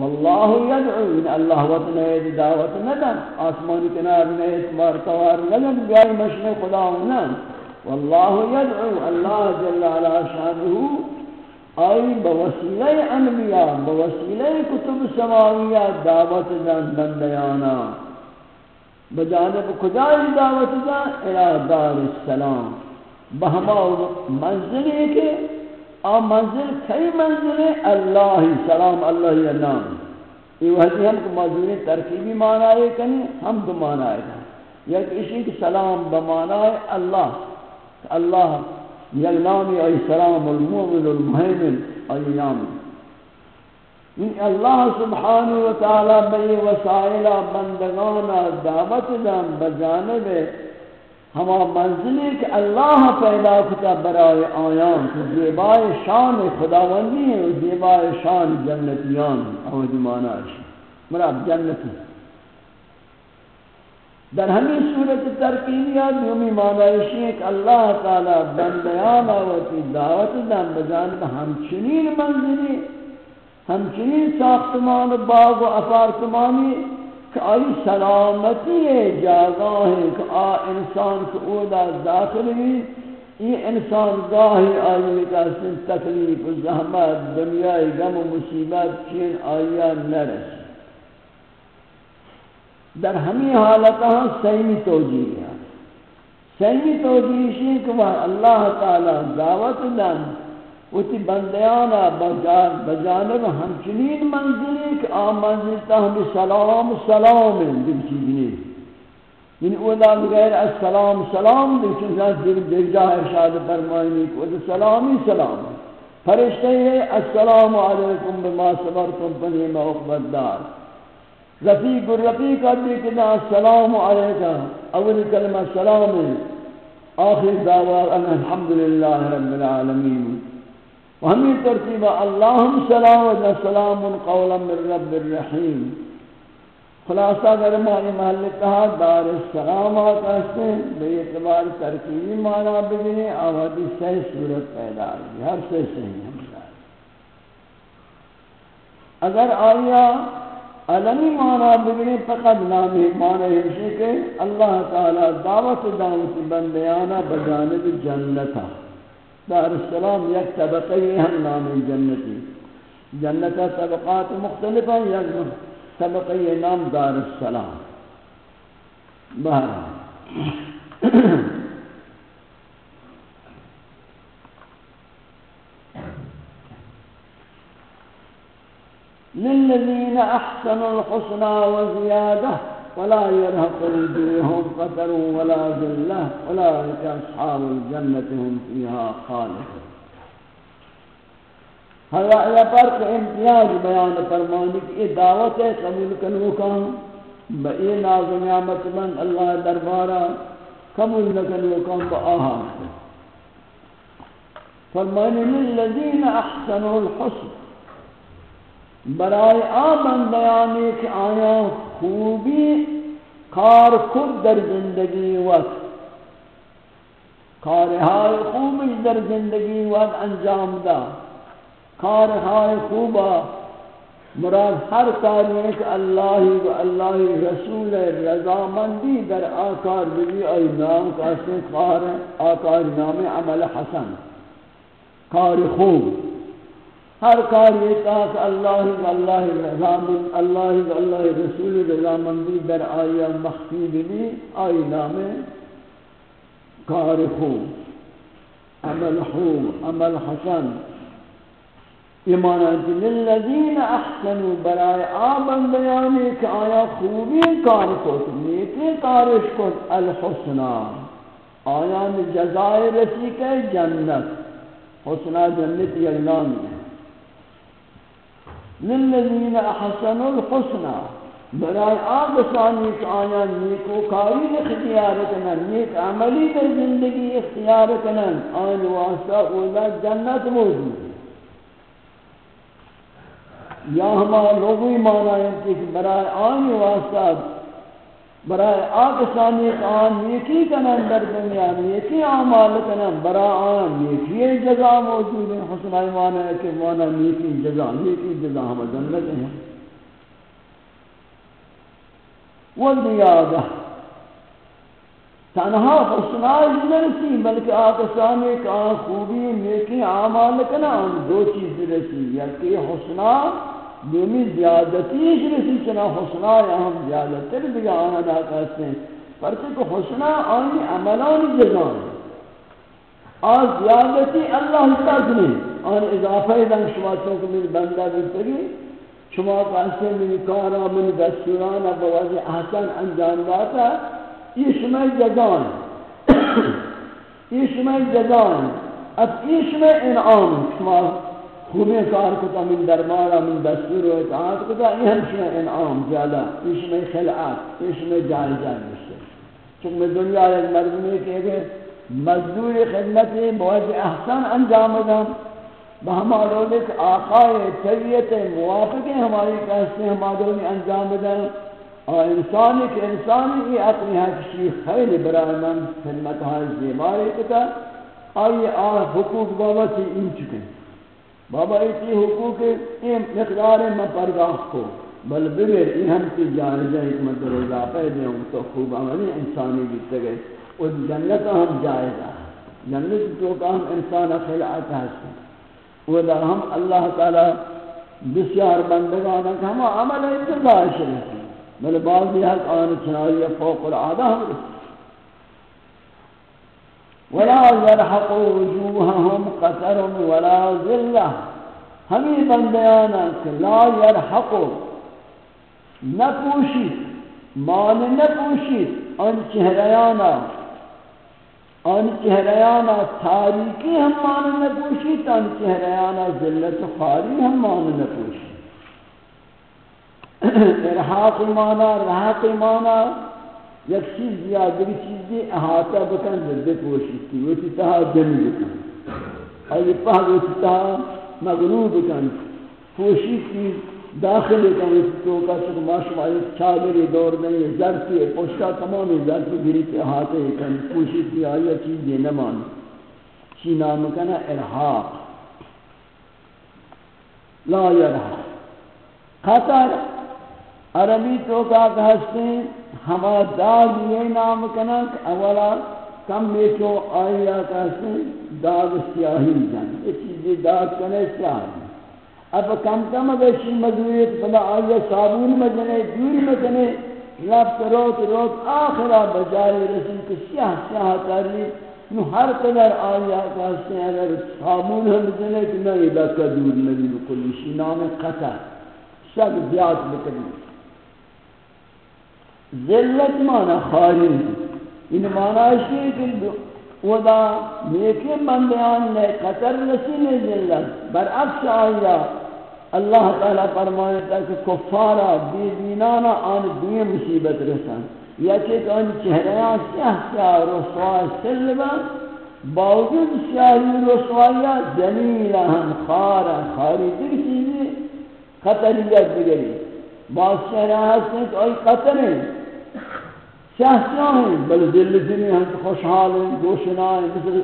والله يدعو ان یعنی الله وطن يد دعوت ندم آسمان کنار نے اعتبار توار ندم بیائی مشن خدا ونم والله يدعو الله جل على شانه اي بوسیلہ انبیاء، بوسیلہ کتب سماویہ، دعوت دن بندیانا. بجانب خدای دعوت دن الى دار السلام. بہما منزل ہے کہ آ منزل کئی منزل ہے اللہ سلام اللہ یا نام۔ یہ وحدی ہم کو موضوع ترکیبی معنی ہے کنی ہم دو معنی ہے۔ یا کہ کی سلام بمعنی ہے اللہ۔ اللہ یا نامی ای سلام المومن المہمن ای نامی۔ ان اللہ سبحانہ وتعالی بی وسائلہ بندگانا دعوت دن بجانب ہما منزلی کہ اللہ پیدا کتا برائے آیان کہ زیبائے شان خداوندی ہے و زیبائے شان جنتیان اود معنی مراب جنتی در ہمیں صورت ترکیبیات یومی معنی ہے کہ اللہ تعالی بندیان آواتی دعوت دن بجانب ہمچنین منزلی، ہمچنین ساختمان باغ و اپارتمانی کہ آئی سلامتی جاگاہ ہے کہ آ انسان کو اودا داخل بھی یہ انسان گاہی آئی کا سن تکلیف و زحمت، دنیای غم و مصیبت، چین آیا نرس در ہمیں حالتہ ہاں سیمی توجیہ ہے۔ سیمی توجیہ ہے کہ وہ اللہ تعالی دعوت دن وتی بندیانا بجانب ہمچنین منزلی کہ آم منزل تا سلام سلام دل چیزنی یعنی اولا بغیر السلام سلام دل چیزنی دل دل ارشاد فرمائنی کہ اولا سلامی سلام فرشتے ہیں، السلام علیکم بما صبرتم فنیم اقبت دار رفیق الرفیق ادی کنا السلام علیکم، اول کلمہ سلام آخر دعوات الحمدللہ رب العالمین۔ ہمیں ترتیب اللہم سلام و سلام قولا من رب الرحیم۔ خلاصہ اگر معنی محل کہا دار السلام آتا ہے بے اعتبار ترکیبی معنی بگنے آوازی صحیح صورت پیدا ہے ہر سے صحیح ہم اگر آیا علمی معنی بگنے فقط نامی معنی ہمشے کہ اللہ تعالی دعوت دعوت بندیانا بجانب جنتا دار السلام یک طبقه هم نام جنتی. جنت طبقات مختلف یک طبقه نام دار السلام. بہرحال للذين احسنوا الحسنى وزياده ولا يرهق وجوههم قتر ولا ذلة، أولئك أصحاب الجنة هم فيها خالدون. هذا ہے فرق امتیاز بیان فرمانی کہ یہ دعوت ہے قبول کرنو کا بئی ناز نعمت من اللہ دربارہ قبول کرنو کا بآہا فرمانی للذین احسنوا الحسن برای آمن بیانی کہ آیا خوبی کار خود در زندگی وقت. کارهای خوبی در زندگی وقت انجام دا کارهای خوبا مراد ہر کاری کہ اللہ و اللہ رسول رضامندی در آکار بھی ای نام کا سے کار، آکار نام عمل حسن. کار خوب. ہر کار یہ کہا کہ اللہ و اللہ رضامن اللہ و اللہ رسول رضامندی در آیا مخفی بھی آئی نام کار خوب، عمل خوب، عمل حسن۔ ایمان ایمانا للذین احسنوا برای آبن بیانی کہ آیا خوبی کار کت نیکی کارش کت الحسنہ آیا جزائر رسی کے جنت حسنہ جنت یلنامی ہے للذین احسن الحسنى برای آدسانی که آیا نیکو کاری اختیار کنن، نیک عملی در زندگی اختیار کنن، آن واسطہ اولا جنت موجود یا ہما لوگوی مانا ہے کہ برای آن واسطہ برای آکسانی آن نیکی کنن در دنیا، نیکی آمال کنن برای آن نیکی جزا موجود ہے حسن ایمان ہے کہ مانا نیکی جزا نیکی جزا ہم جنت ہیں۔ والدیادہ تنہا حسنائی نرسی بلکہ آکسانی آن خوبی، نیکی آمال کنن، دو چیز رسی یا کہ حسنائی دومی زیادتیش رسی چنا حسنا یا ہم زیادتر دیگا آنا دا کہتے ہیں پرچہ کہ حسنا آنی عملانی جزان. آن زیادتی اللہ تک نہیں آن اضافہ دن شما چونکہ میری بندہ بلتگی شما کہتے ہیں میری کارا منی دستورانا بوازی احسن انجام داتا یہ شما جزان. یہ شما جزان. اب یہ شما انعام شما خوبی کار کتا، من دربارا، من دستور و اطاعت کتا. یہ ہمشہ انعام زیادہ اس میں خلعات اس میں جائزہ مشتے چونکہ میں دنیا ایک مردمی کہ اگر مزدور خدمت بہت احسان انجام دا بہما لوگ آقای طبیعت موافق ہماری کہستے ہیں ہمارے انجام دا اور انسانی کہ انسانی یہ اپنی حقشی خیل برای من خدمت ہے زیباری کتا. آئی آہ حقوق بابتی ان چکے بابا ایتی حقوق این مقدار میں پرداخت کو بل ببیر این ہم کی جائزہ حکمت رضا پیدے ہوں تو خوب عملی انسانی بیتے گئے۔ اور جنت ہم جائزہ جنت تو کہ ہم انسان خلعت ہستے وہ دا ہم اللہ تعالی بسیار بندگانا کہ ہم عمل ابتداء شرکی بل بعضی حق آن چنائی فوق العادہ ہم۔ رسول ولا يرحق وجوههم قتر ولا ذلة ہمیں بندیانا لا يرحق نپوشید مان نپوشید آن چہریانا آن چہریانا تاریکی ہم مان نپوشید آن چہریانا ذلت خاری ہم مان نپوشید ارحاق مانا رحق مانا. یک چیز یا دیگه چیزی احاطه بکن زده پوشید کی وہ تہا دمی بکن. ای پاہ وہ تہا مغلوب کن پوشی کی داخل کن اس تو کا چک ماشما ایک چادری دور نہیں ظرفی پوشتا تمامی ظرف گری کے ہاتھے کن پوشی کی آیا چیزیں نہ مان چی نام کنا ارحاق لا یرحاق خطر عربی تو کا کہتے ہیں ہما داغ یہ نام کنا اولا کم میٹو آیا کہتے ہیں داغ سیاہی جان، یہ چیزی داغ کنے سیاہی۔ اب کم کم اگر شی مزویت فلا آیا صابون مجنے دور مجنے لب روت روت آخرہ بجائے رسل کے سیاہ سیاہ تاری نو ہر قدر آیا کہتے ہیں، اگر صابون ہم جنے کہ نہیں لکا دور نبی بکلی شی نام قطر شک زیاد بکنی ذلت مانا خاری ان مانا ہے کہ ودا نیکی بندیان نے قطر نسین ذلت. برعکس آیا، اللہ تعالیٰ فرمائے کہ کفارا بی دینانا آن دوی مصیبت رسن. یا کہ ان چہریاں سیاہ سیاہ رسوائی سلبا، باوجود سیاہی رسوائیا جمیلہ ہم خارا خاری دیکھ چیزی خطریت بگری. بعض چہریاں ہستے کہ آئی قطر ہیں. سیاہ ہیں بل دل زمین ہم خوشحال ہیں گوشنا ہیں مثل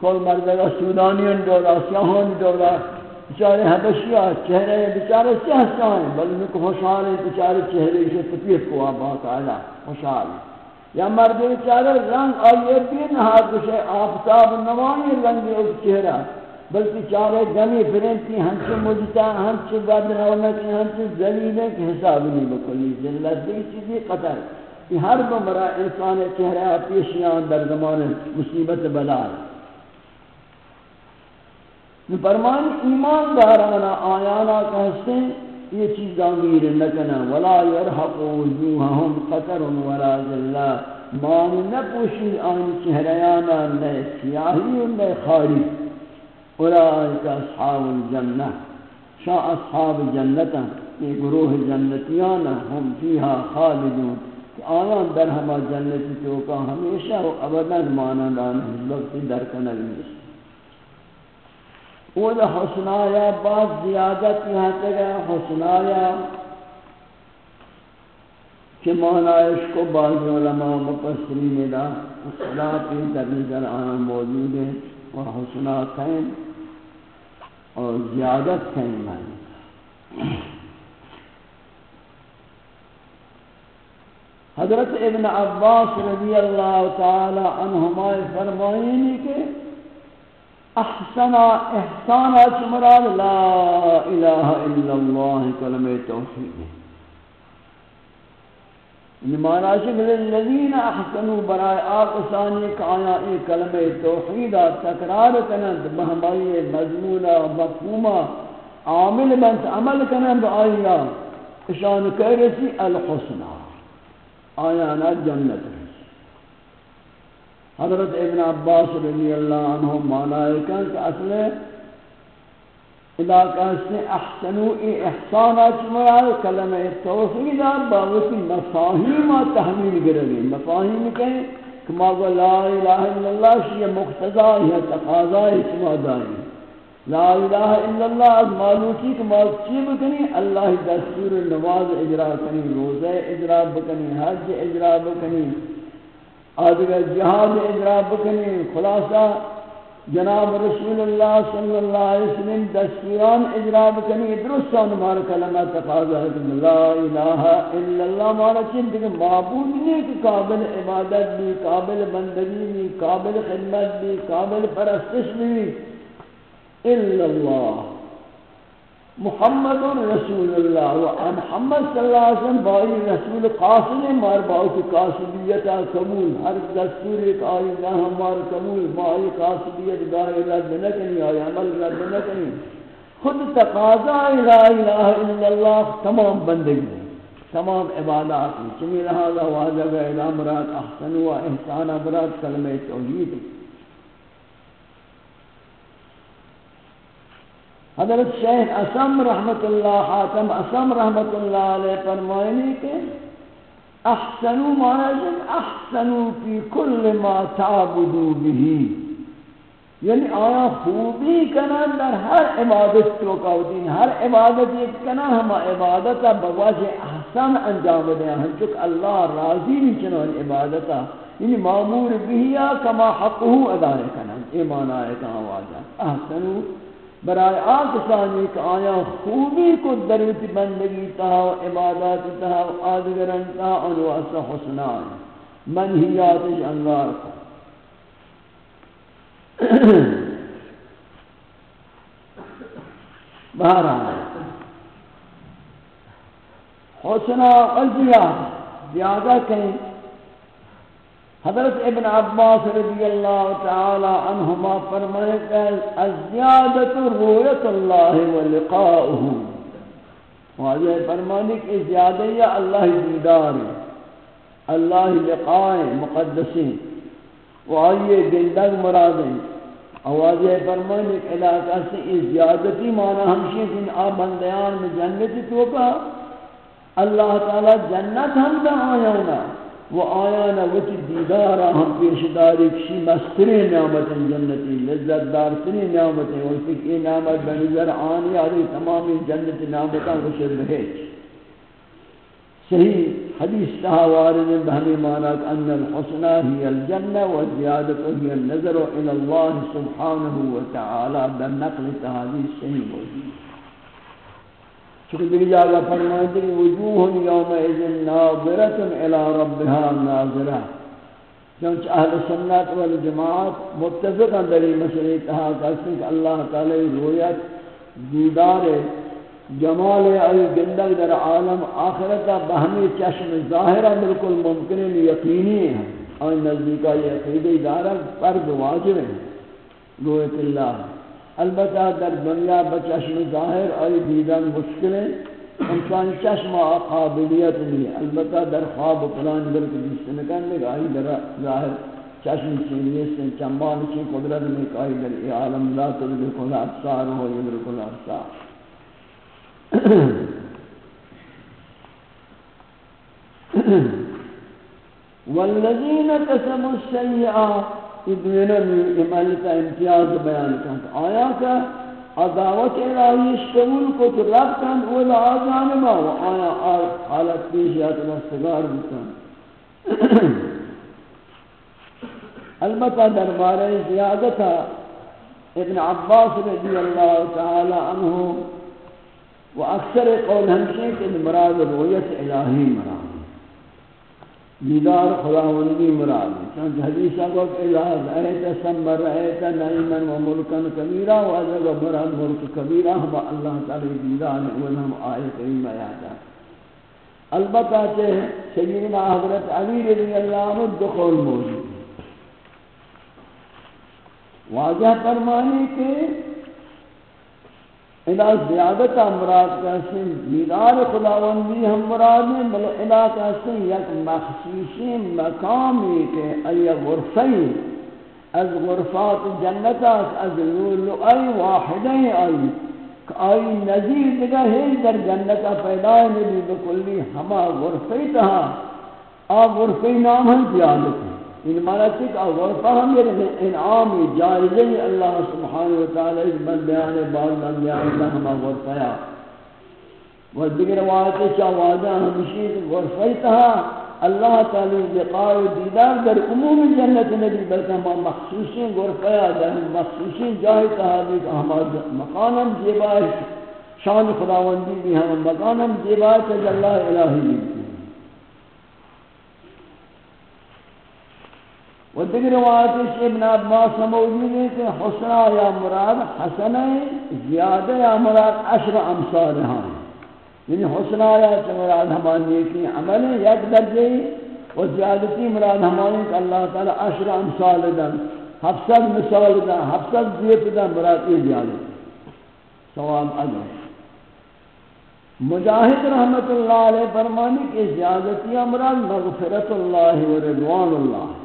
کل مردگا سودانیان دورا سیاہان دورا بیچارے حبشیہ، چہرے بیچارے سیاہ سیاہ ہیں؟ بل ان کو خوشحال ہیں، بیچارے چہرے سے تپیت کو آباد آئلہ خوشحال ہیں۔ یا مرد بیچارے، رنگ آئیے بھی نہار کچھ آفتاب نوانی رنگ اس چہرہ، بلکہ چارے گمی فرنتی ہنچے مجتا ہنچے بد رونکی ہنچے ذلیلے کے حساب نہیں بکلی ذلت دی چیزی قطر یہ ہر بمرا انسان چہرہ پیشیاں در زمان مصیبت بلا ہے۔ فرمان ایمان دارانا، آیانا کہستے یہ چیز آمیر نکنا ولا يرحق وجوہهم قطر ولا ذلہ مان نپوشی آن چہریانا نئے سیاہی نئے خاری۔ اولئیک اصحاب الجنہ۔ شاء اصحاب جنتا یہ گروہ جنتیانا ہم فیہا خالدون۔ آیان در ہما جنتی توکا ہمیشہ و ابدا مانا دانا وقت در کنگ نیست وہ حسنایا، بعض زیادت یہاں تک ہے، حسنایا کہ مانا کو بعض علماء مپسرین دا اصلاحی در نظر آنا موجود ہے اور حسنا کہیں اور زیادت کہیں معنی حضرت ابن عباس رضی اللہ تعالی عنہما فرمائنی کہ احسن احسان مراد لا الہ الا اللہ کلمہ توحید نمانا یعنی شکل الذین احسنوا برائے آقسانی کہ آیا ای کلمہ توحید تکرار کنند بہمائی مضمونہ مفہومہ عامل بنت عمل کنند، آیا، اشان کہرسی الحسنہ۔ آیا نا جنت حضرت ابن عباس رضی اللہ عنہ معنی کن کہ اصل علاقہ سے احسنو ای احسانات مراد کلمہ توحید باوتی مفاہیم تحمیل گرگی مفاہیم کہیں کہ ما لا الہ الا اللہ شیئے مقتضا یا تقاضا اسما دائیں لا الہ الا اللہ، از معلوکی کہ ما بکنی؟ اللہ دستور نماز اجرا کنی، روزہ اجرا بکنی، حج اجرا بکنی آدھگر جہاد اجرا بکنی، خلاصہ جناب رسول اللہ صلی اللہ علیہ وسلم دستوران اجرا بکنی درستان مار کلمہ تقاضا ہے لا الہ الا اللہ مارا چند کہ معبود نہیں کہ قابل عبادت بھی، قابل بندگی بھی، قابل خدمت بھی، قابل پرستش بھی۔ الا اللہ محمد رسول اللہ و محمد صلی اللہ علیہ وسلم بائی رسول قاسم مار باؤ کی قاسمیتا قبول ہر دستور ایک آئی نہ ہمار قبول بائی قاسمیت گاہ رد نہ کنی آئی عمل رد نہ کنی خود تقاضا لا الہ الا اللہ تمام بندگی تمام عبادات چمی رہا لہذا واجب الہ مراد احسن و احسان مراد کلمہ توحید حضرت شیخ اسم رحمت اللہ حاتم اسم رحمت اللہ علیہ فرمائنی کہ احسنو معنی احسنو فی کل ما تعبدو بھی یعنی آیا خوبی کنن در ہر عبادت تو قوتین ہر عبادت ایک کنن ہم عبادتا بواجہ احسن انجام دیں ہم چک اللہ راضی نہیں چنان عبادتا یعنی معمور بہیا کما حقہو ادائے کنن، ایمان آئے کہاں واجہ۔ احسنو برای آکسانی کہ آیا خوبی کو دروت بندگی تہا و عبادات تہا و آدگرن تہا انواسا حسنان منہیاتش انگار کو بہرحال حسنا قلبیہ زیادہ کہیں حضرت ابن عباس رضی اللہ تعالی عنہما فرمائے کہ الزیادت رویت اللہ و لقاؤہ۔ واضح فرمانے کہ زیادہ یا اللہ دیدار اللہ لقائیں مقدسیں و آئیے دلدگ مرادیں آواز فرمانے کہ علاقہ سے زیادتی معنی ہمشی کہ آپ بندیان میں جنت تو کا اللہ تعالی جنت ہم دا آیانا و آیانا وچی دیدارا ہم پیشداری کشی مستری نعمت جنتی لذت دارتنی نعمت و فکر نعمت بنظر آنی آدھی تمامی جنت نعمتاں کو شر رہے صحیح حدیث تہا وارد بہمی معنی ان الحسنہ ہی الجنہ والزیادت ہی النظر إلى اللہ سبحانہ وتعالی بنقل تحادیث صحیح موجود چکہ دیکھ جاگا فرمائے کہ وجوہ یوم اذن ناظرت الى ربها ناظرہ۔ چونچہ اہل سنت والجماعت متفقا دری مسئلہ تہا کہ اللہ تعالی رویت دیدار جمال ای گندگ در عالم آخرتا بہمی چشم ظاہرہ بالکل ممکن یقینی ہے۔ اور نزدیکہ یہ عقیدہ دارہ فرد واجب ہے۔ گویت اللہ۔ البتہ در دنیا بچشم ظاہر ای دیدن مشکل ہے، انسان چشم قابلیت نہیں البتہ در خواب و پلان بالکل مستنکن لگا آئی در ظاہر چشم چینی سے چنبان چین قدرت میں کہا در ای عالم لا تدرکل ابصار ہو یدرکل ابصار والذین کسبوا السیئات یہ ادوینا عمل کا امتیاز بیان کرتا آیا کہ عداوت الہی شمول کو تو رفتن اولا آجانبا و آیا حالت پیشیات مستگار بکن. البتہ دربارہ زیادتا ابن عباس رضی اللہ تعالی عنہ و اکثر قول ہمشہ کہ مراد رویت الہی مراد. دیدار خداوندی مراد چونکہ حدیث کو کہ الہ رأیت سمبر رأیت نعیما و ملکا کبیرا و ازل مراد ملک کبیرا ہم اللہ تعالی دیدار و ونہم آئے کریم آیاتا البتہ کہ سیدنا حضرت علی رضی اللہ عنہ دخول موجود واضح فرمانی کہ ادا زیادت مراد کہتے دیدار خداوندی ہم مراد ہیں بل ادا کہتے یک مخصوصی مقامی کہ ای غرفی از غرفات جنت از لؤلؤی واحدی ای آئی۔ نظیر دگا ہے، در جنتا پیدا ہے نبی، بکلی ہما غرفی تہا آ غرفی نام ہم زیادت۔ ہیں ان مانا چک غرفہ ہم یہ یعنی انعامی جائزی اللہ سبحانہ وتعالی اس بندیان بعض بندیان اللہ ہم غرفہ و دیگر روایت چا واضح ہمشی غرفہ تہا اللہ تعالی لقاء و دیدار در عموم جنت نبی، بلکہ ہم مخصوصی غرفہ در یعنی مخصوصی جائے تہا دیکھ ہم مقانم جیبائش شان خداوندی بھی ہم مقانم جیبائش اللہ الہی بھی۔ و دیگر روایت ابن عباس موجود ہے کہ حسنہ یا مراد حسنہ زیادہ یا مراد عشر امثال ہیں۔ یعنی حسنہ یا مراد ہمانی نیکی عمل ہے، یک درجے و زیادتی مراد ہمانی کہ اللہ تعالی عشر امثال دن حفصد مثال دن حفصد زیت دن مراد یہ زیادتی سواب اجر مجاہد رحمت اللہ علیہ فرمانی کہ زیادتی امراد مغفرت اللہ و رضوان اللہ۔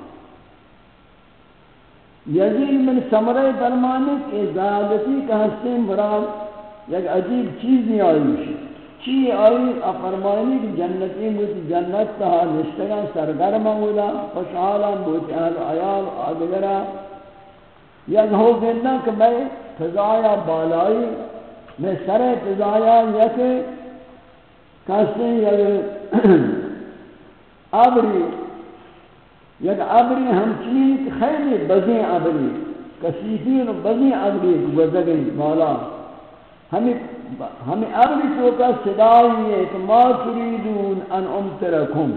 یزید من سمرہ فرمانے کہ زیادتی کا حصے مراد یک عجیب چیز نہیں آئی چی آئی؟ فرمانی کہ جنتی مجھ جنت تہا نشتگا سرگرم ہولا خوشحالا موت اہل عیال آدگرہ یک ہو گنا کہ میں فضایا بالائی، میں سر فضایا یک کسی یک عبری یک عبری ہمچنین خیلی بزین عبری کسیفین بزین عبری گزگی بالا ہمیں ہمیں عبری تو کا صدائی ہے کہ ما تریدون ان امترکم.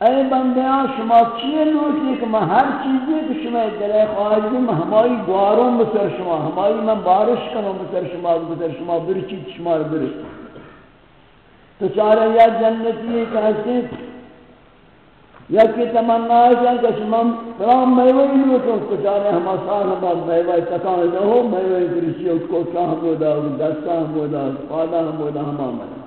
اے بندیاں شما چیئے لوٹی کہ میں ہر چیزی کہ شما دلے خواہد میں ہمائی گواروں بسر شما، ہمائی میں بارش کنوں بسر شما بسر شما برچی شما برچی. تو چارہ یا جنتی ایک حسن یا کہ تمنا ہے کہ شما فرام میوئی لوٹوں تو چارہ ہما سال بعد میوئی تکان دہو میوئی برچی اس کو چاہ مودا دستا مودا فادا مودا ہما ملا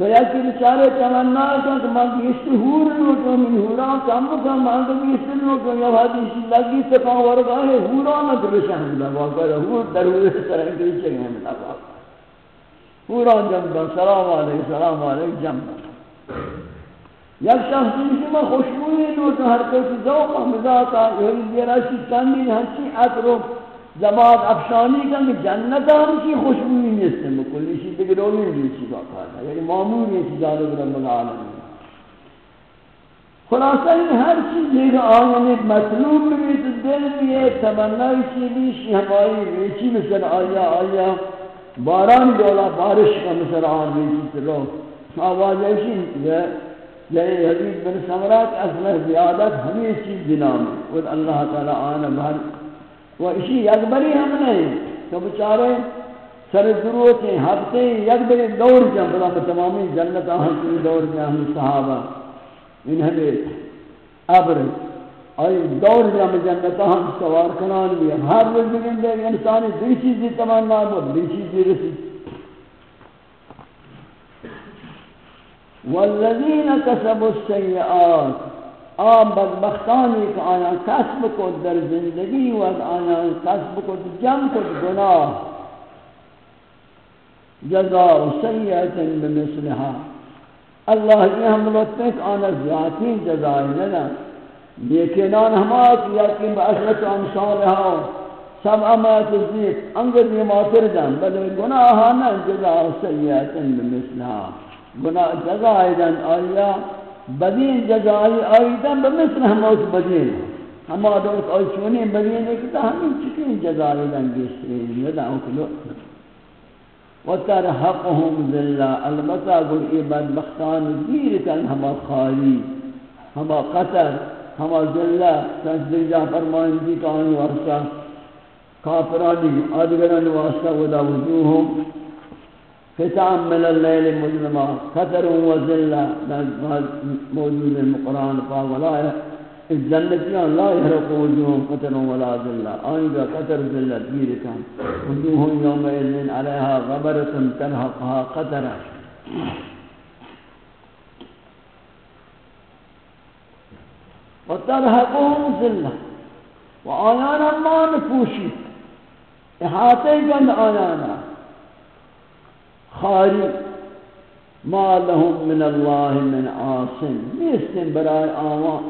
تو یا کہ بیچارے تمنا ہے کہ میں گیشت ہور لوٹوں من ہورا کم کا مان کم میں گیشت لوٹوں یا حدیث لگی تکان ورگا ہے ہورا نہ درشان اللہ واقعا ہور درویش طرح کے چنگے میں لگا ہورا جنبا سلام علیکم سلام علیکم جنبا یک شخص دیشی میں خوشبوئی لوٹوں ہر کوئی ذوق مزاقا یہ دیرہ شی چندی ہنچی عطر زباد افشانی کا کہ جنت ہم کی خوشبوئی نیست ہے مکلی اسی دیگر روی بھی اسی بات ہے یعنی معمول ہے جانب رب العالمین. خلاصہ ان ہر چیز ایک آیان ایک مطلوب بھی تو دل بھی ہے تمنا اسی بھی شی ہماری ریچی مثل آیا آیا. باران دولا بارش کا مثل آن ریچی تلو آواز ایسی ہے یعنی حدیث بن سمرات اصلح زیادت ہمیں چیز دنام ہے۔ اور اللہ تعالی آنا بھر و اسی یک بری ہم نہیں تو بچارے سر ضرورت ہیں، ہفتے یک دور جاں بلا تمامی جنت آہاں کی دور جاں ہم صحابہ۔ انہیں بھی عبر اور دور جاں جنت آہاں سوار کنان بھی ہر روز بگن دے انسانی دی چیزی تمنا بود دی چیزی رسی۔ والذین کسبوا السیئات آن بدبختانی که آیا کسب کد در زندگی و آیا کسب کد جمع کد گناه. جزاء سیئت بمثلها. اللہ یہ ہم لطفے کہ آنا ذاتی جزائی لنا لیکن آن ہمات یقین بأسرت امثالها. سب امات الزیت انگر یہ ماتر دن بلے گناہانا جزاء سیئت بمثلها. گناہ جزائی دن آیا بدین جزائی آئیدن بمثل ہم اس بدین ہم آدھوت آئی چونی بدین اکتا ہمیں چکین جزائی دن گیسترین یدعو کلو وترحقهم ذلہ البتہ گل ای بدبختان دیرتن ہما خالی ہما قطر ہما ذلہ۔ تنسدر جا فرمائن دی کانی ورسا کافرانی آدگران واسطہ ودا وجوہم۔ ختام من الليل مظلما خطر وذلة موجود القرآن قال ولا الجنتيان لا يهرق وجوههم قتر ولا ذلة آئنگا قتر ذلة دیر کن وجوه يومئذ عليها غبرة ترهقها قترا وترهقهم ذلة وآيانا ما نفوشي احاطه کن آیانا. خاری ما لهم من الله من عاصم نیستن برای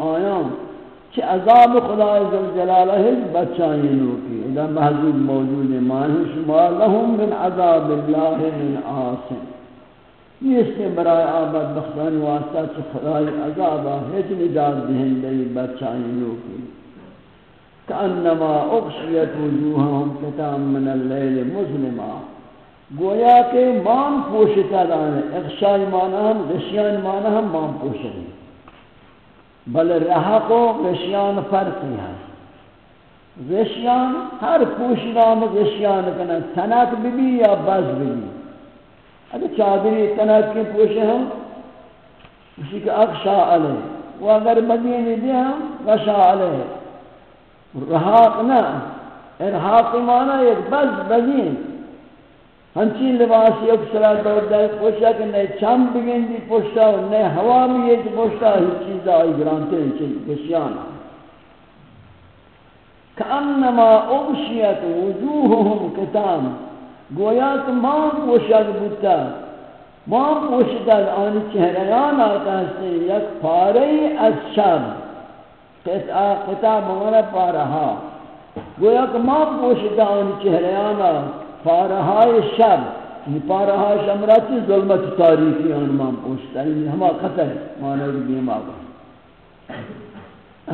آیان کہ عذاب خدا عزم جلالہ ہے بچائیں نوکی. اذا محضوب موجود معنی شما لهم من عذاب اللہ من عاصم نیستن برای آباد بخدان واسطہ چھ خدای عذابہ ہیچ نجات دہن دلی بچائیں نوکی. کانما اغشیت وجوہم کتام من اللیل مظلمہ گویا کہ مان پوشتا دانے اخشای مانا ہم غشیان مانا ہم مان پوشتا بل رحق و غشیان فرقی ہے۔ غشیان ہر پوشنا میں غشیان کنا، تنک بھی بھی یا بز بھی بھی۔ اگر چادری تنک کی پوشے ہم، اسی کہ اخشا علیہ۔ و اگر مدینی دے ہم غشا علیہ۔ رحاق نہ ارحاق مانا ایک بز بزین ہنچین لباسی اکسرا دور دائے پوشا کہ نئے چم بگن دی پوشتا و نئے ہوا بھی یہ پوشتا ہی چیز آئی گرانتے ہیں چیز گشیانا کانما اغشیت وجوہم کتام گویا کہ ماں پوشا بودتا ماں پوشتا آنی چہریان آتا ہے یک پارے از شب۔ کتاب ہمارا پارہا۔ گویا کہ ماں پوشتا آنی ان چہریانا پارہای شب یہ پارہا شمراتی ظلمت تاریخی ان ماں پوشتا ہے ہما خطر مانا کہ دیم آگا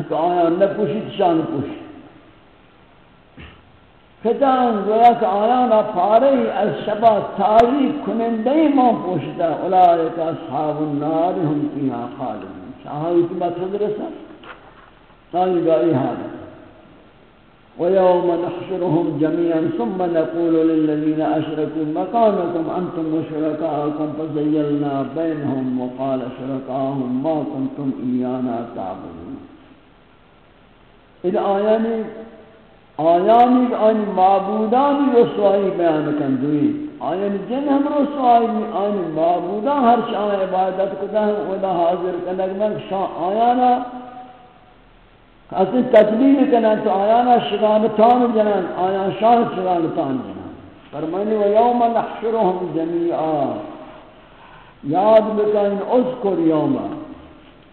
کہ آیا نہ پوشید شان پوشید فتان گویا کہ آیانا پارہی از شبا تاریخ کنندہی ماں پوشتا اولئک اصحاب النار ہم کیہاں خالدین شاہاں کی مقصد رسا ثاني قال هذا ويوم نحشرهم جميعا ثم نقول للذين أشركوا مكانكم أنتم وشركاءكم فزيلنا بينهم وقال شركاءهم ما كنتم إيانا تعبدون. إذا آياني آیانی آنی معبودانی رسوائی بیان کن دوئی آیانی جن ہم رسوائی آنی معبودان ہر شاہ عبادت کتا ہم اولا حاضر کنگ من آیانا اصل تجلیل کنن تو آیانا شغانتان جنن آیان شان شغانتان جنن فرمانی و یوم نحشرهم جمیعا. یاد بکن، اذکر یوم.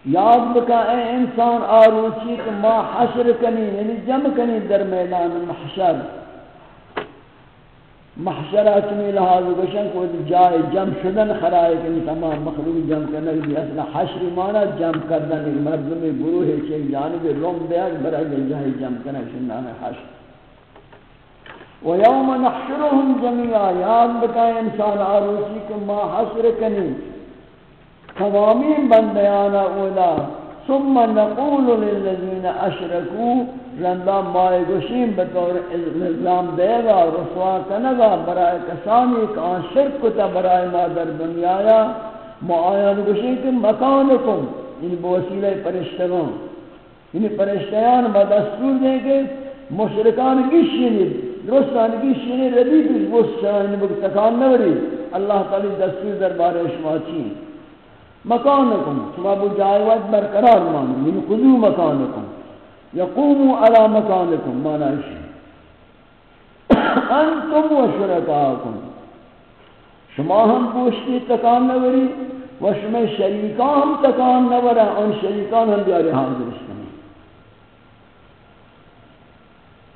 یاد بکن اے انسان آروچی کہ ما حشر کنی یعنی جمع کنی در میدان محشر. محشرات میں لحاظ گشن کو جائے جم شدن خرائے کہ تمام مخلوق جم کرنے کی اصل حشر مانا جم کردن ایک مردم گروہ ہے جانب روم دیا برای جائے جم کرنے شنان حشر. ویوم نحشرهم جميعا یاد بکائے انسان آروسی کہ ما حشر کنی تمامی بندیانا اولا ثم نقول للذین اشرکو رندا مائے گوشیم بطور نظام دے گا رسوا کنگا برائے کسانی کہ آن شرک کتا برائے ما در دنیا یا معاین گوشیم کہ مکانکم یعنی بوسیلہ پرشتگان۔ یعنی پرشتیان با دستور دیں کہ مشرکان گیشینی درستان گیشینی ردی پیش بوسیلہ یعنی بکتکان نوری۔ اللہ تعالی دستور در بارے شما چین۔ مکانکم، شما بو جائیوات برقرار مانو، من خذو مکانکم یقومو علا مکانکم مانا اشی انتم و شرکاکم، شما ہم پوشتی تکان نوری و شما شریکان ہم تکان نورا ان شریکان ہم بیاری حاضر شکنی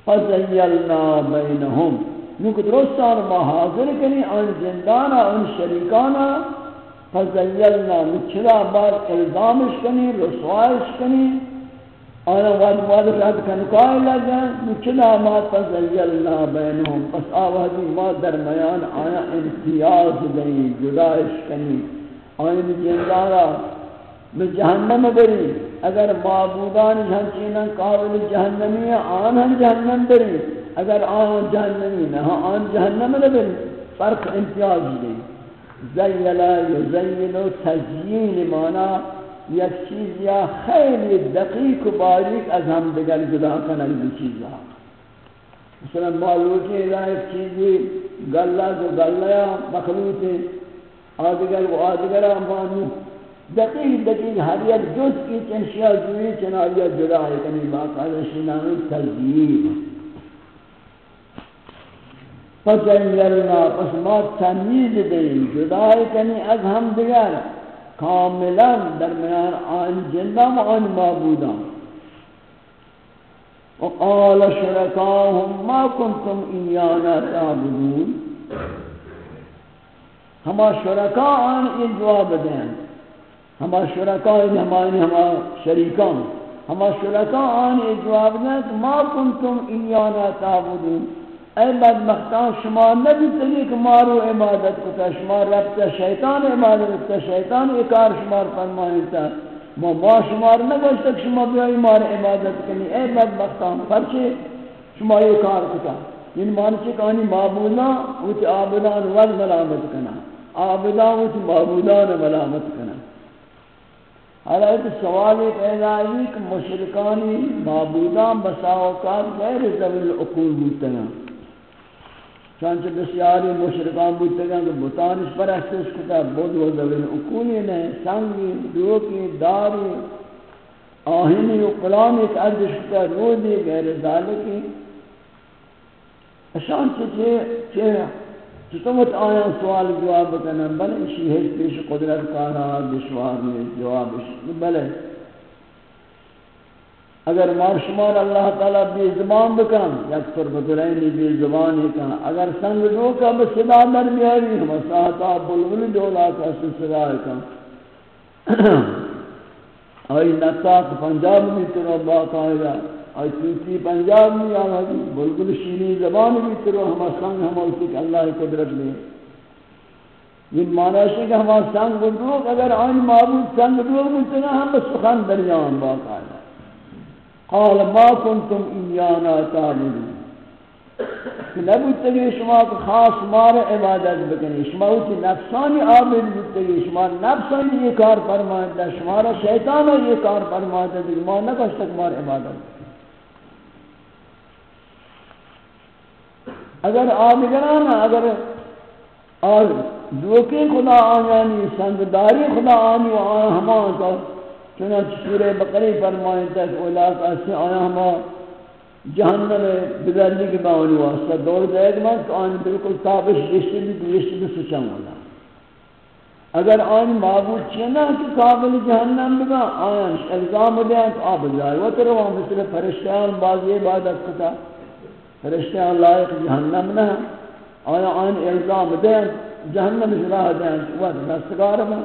فزیلنا بینہم نکت رستان، ما حاضر کنی ان زندانا ان شریکانا فزیلنا مچلا بعد الزامش کنی رسوائش کنی آیا واد واد رد کنکای لگا مچلا ما فزیلنا بینهم پس آوازی ما درمیان آیا امتیاز دنی جدائش کنی آیا جندارا، میں جہنم بری، اگر معبودان ہنچینا قابل جہنمی، آن ہم جہنم بری۔ اگر آن جہنمی نہ، آن جہنم نہ بری، فرق امتیاز دیں۔ زیلا یزین و تزیین مانا یک چیز یا خیلی دقیق و باریک از هم دیگر جدا کنن این چیزا مثلا معلوم ہے ایک چیزی گلہ جو گلہ مخلوط ہے آدگر و آدگر آمانو دقیق دقیق ہر یک جز کی چنشیہ جوئی چنالیہ جدا ہے کنی باقاعدہ شنانی تزیین. فجیلنا پس ما تمیز دیں جدائی کنی از ہم دیگر کاملا درمیان آن جندم آن معبودان وقال شرکاهم ما کنتم ایانا تعبدون ہما شرکا آن این جواب دیں ہما شرکا ہمانی ہما شریکان ہما شرکا آن این جواب دیں ما کنتم ایانا تعبدون اے بدبختان شما نبی تلی کہ مارو عبادت کتا، شما ربتا شیطان عبادت کتا، شیطان اکار شمار فرمائیتا ما ما شمار نگوشت کہ شما بیائی مار عبادت کنی۔ اے بدبختان پرچے شما یہ کار کتا۔ یعنی مانچے کانی معبودان اوچ عابدان ول ملامت کنا۔ عابدان اوچ معبودان ملامت کنا۔ حالات سوال پیدا ہے کہ مشرکانی معبودان بساوکات غیر ذوی العقول بودتا ہیں چانچہ بسیاری مشرکان بودتے گا کہ بطانش پر احساس کتا بود و دوین اکونی نے، سنگی، دوکی، داری آہینی و قلامی ایک اردش کتا رو دی غیر ذالکی۔ اشان چھے چھے چطمت آیا سوال جواب بکنا، بلے شیحج پیش قدرت کارا، دشوار میں جواب بلے اگر مار شمار اللہ تعالی بے زبان بکن، یک فربت رینی بے زبانی کن، اگر سنگ دو کا بصدا در بیاری ہم ساہتا بلغل دولا کا سلسلہ کن۔ آئی نتاق پنجاب بھی ترو باقاعدہ آئی تیتی پنجاب بھی آگی بلغل شیرین زبان بھی ترو، ہم سنگ ہم اسی اللہ قدرت میں۔ یہ معنی ہے کہ ہمارا سنگ دروگ اگر آئین معبود سنگ دروگ ملتنا ہم سخن دریان باقاعدہ قال ما كنتم ايانا تعبدون. نبو تگی شما کو خاص مار عبادت بکنی. شما اسی نفسانی عابد بکنی. شما نفسانی یہ کار فرمائے شما را شیطان یہ کار فرمائے دیکھ ما نکش تک مار عبادت. اگر آدگران اگر اور دوکی خدا آیانی سندداری خدا آنی آیا ہمان کا چنانچہ سورہ بقری فرمائیں تک اولاک ایسے آیا ہما جہنم بدرلی کے باونی واسطہ دور دائے گا تو آن بالکل تابش رشتے بھی رشتے بھی سچا مولا اگر آن معبود چینا کہ قابل جہنم بگا آیان الزام دیں تو آب جائے۔ و تروان مثل فرشتیان بعضی عبادت کتا فرشتیان لائق جہنم نہ آیا آن الزام دیں جہنم شراہ دیں وہ دستگار میں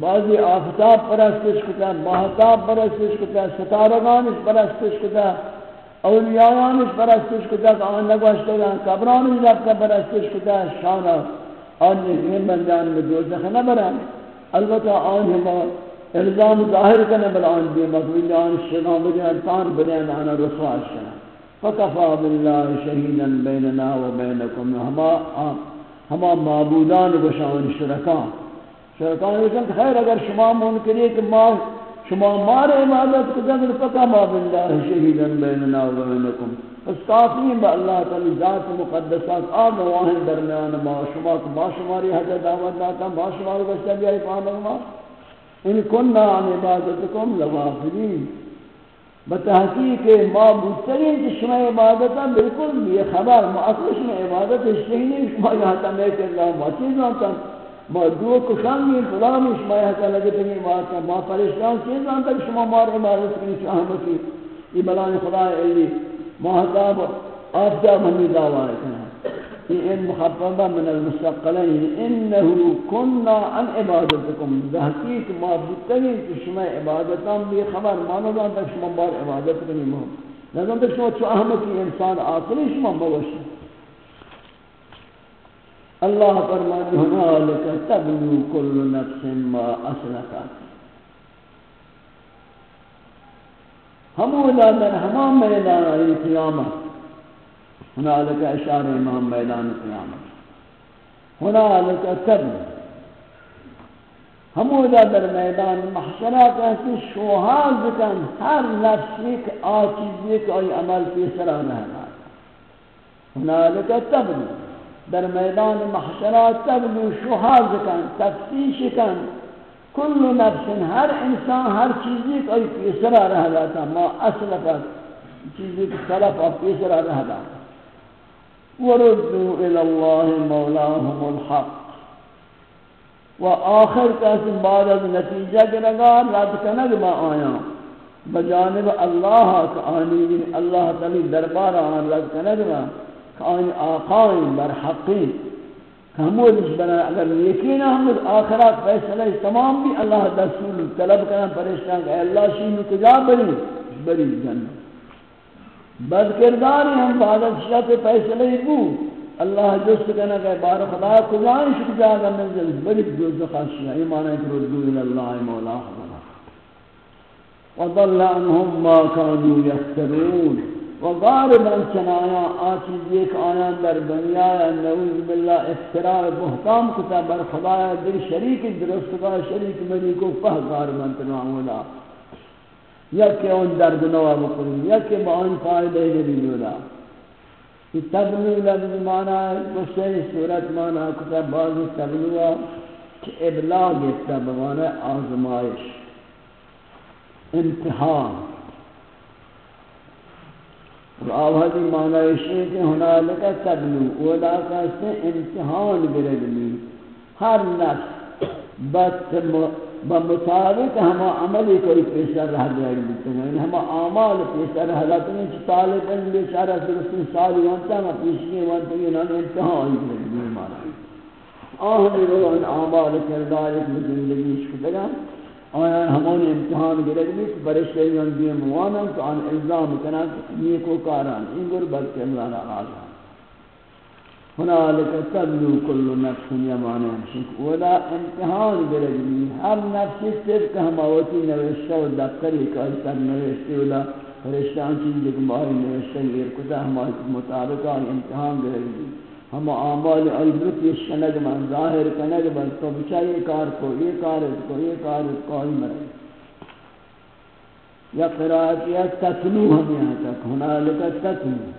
بعضی آفتاب پرستش کتا مہتاب پرستش کتا، ستارگانش پرستش کتا اولیاءانش پرستش کتا کہ آن نگوشتا گا قبرانش رفتا پرستش کتا شانا آن نظیم بندان میں دوزخ نبرن. البتہ آن ہما الزام ظاہر کرنے بل آن بھی مقبول، آن شنا بجان تان بجان آنا رسوا شنا. فکفا باللہ شہیدا بیننا و بینکم ہما ہما معبودان گشان شرکان. شیطان وچن خیر، اگر شما منکری کہ ما شما مار عبادت کو دن فقا ما بالله شهيدا بيننا وبينكم پس کافی با اللہ تعالی ذات مقدسات آب واہن درمیان ما شما کو ما شماری حضرت دعوت داتا ما شمار کو سبی آئی فاہم ما. ان کننا عن عبادتکم لغافلین. بتحقیق ما بودترین کہ شما عبادتا بالکل یہ خبر، ما اصل شما عبادت اشتہی نہیں، شما یہاں تا میں کر ما چیزاں تا ما دو کشانی فلان شما یہ کہ لگے تنی بات ما پریشان چیز ان تک شما مار عبادت کی چاہمتی یہ بلان خدا علی ما حساب افضل من دعوا ہے ہاں۔ ان مخففه من المستقلين انه كنا عن عبادتكم ذاتيك ما بتني شما عبادتان بھی خبر مانو دان تک شما بار عبادت کنی مو لازم تک شما چاہمتی انسان عاقل شما بوش اللہ فرمانی ہنالک تبلو کل نفس ما أسلفت. ہمو دادر ہمان میدان آئی قیامت ہنالک اشار امام میدان قیامت. ہنالک تبلو ہمو دادر میدان محشرہ کہتے شوہاز کن ہر نفس ایک آچیز ایک آئی عمل پیسرہ رہنا ہنالک تبلو در میدان محشرات تبلو شوحاز کن تفتیش کن. کل نفس ہر انسان ہر چیزی کو پیسرا رہ جاتا ما اصلفت چیزی کی طرف پیسرا رہ جاتا وردو الاللہ مولاهم الحق. و آخر کسی بعد از نتیجہ گرگار رد کنگ ما آیا. بجانب اللہ کا آنی اللہ تعالی دربار آن رد کنگ ما. کائن آقائن بر حقی. ہمودش بنا اگر یقین ہم آخرات فیصلہ تمام بھی اللہ دستور طلب کرنا پریشان کہ اللہ شیئن کجا بری بری جنہ بد کرداری ہم بعد شیعت فیصلہ ہی بو اللہ جست کرنا کہ بار خدا کجائیں شک جاگا منزل بری دوزخ شیعہ ایمان ہے کہ ردو الاللہ مولا خدا. وضل عنهم ما كانوا يفترون و غالبا چنایا آچیز ایک آیان در دنیا نعوذ باللہ افتراء بہتام کتا بر خدا در شریک، درست کا شریک مری کو پہ غالبا تنعولا یا کہ ان درد نوا بکنی یا کہ با ان فائدہ نبی نولا یہ تبنو لفظ مانا ہے گوشتے صورت مانا کتا بعض تبنوا کہ ابلاغ تبوانا آزمائش امتحان آوازی معنی ہے کہ ہنالک تبلو اولا کہتے ہیں امتحان بردنی۔ ہر نفس بد بمطابق ہما عملی کوئی پیسر رہ جائے گی یعنی ہما اعمال پیسر رہ جاتے ہیں کہ طالب علم بیچارہ درستی سالی وانتا ہما پیشنی وانتا یہ انہوں نے انتہا ہوئی گئی آہمی رو ان اعمال کردار ایک زندگی شکدگا آیا ہمون امتحان گرد بھی برشتے ہیں بھی موانا تو آن الزام کنا نیکو کاران ان گر بلکہ اللہ را آزا هنالك تبلو كل نفس يمان يمشك ولا امتحان برجلی ہر نفس صرف کہ ہم نوشتہ و دفتری کا سر نوشتے ولا فرشتان چیز ایک ماہی نوشتہ گیر کتا ہم مطابقہ امتحان برجلی ہم اعمال علمت یہ شنگ من ظاہر کنگ بل تو بچا یہ کار کو، یہ کار اس کو، یہ کار اس کو ہی مرے یا قرآت یا تتلو ہم یہاں تک، ہنالک تتلو۔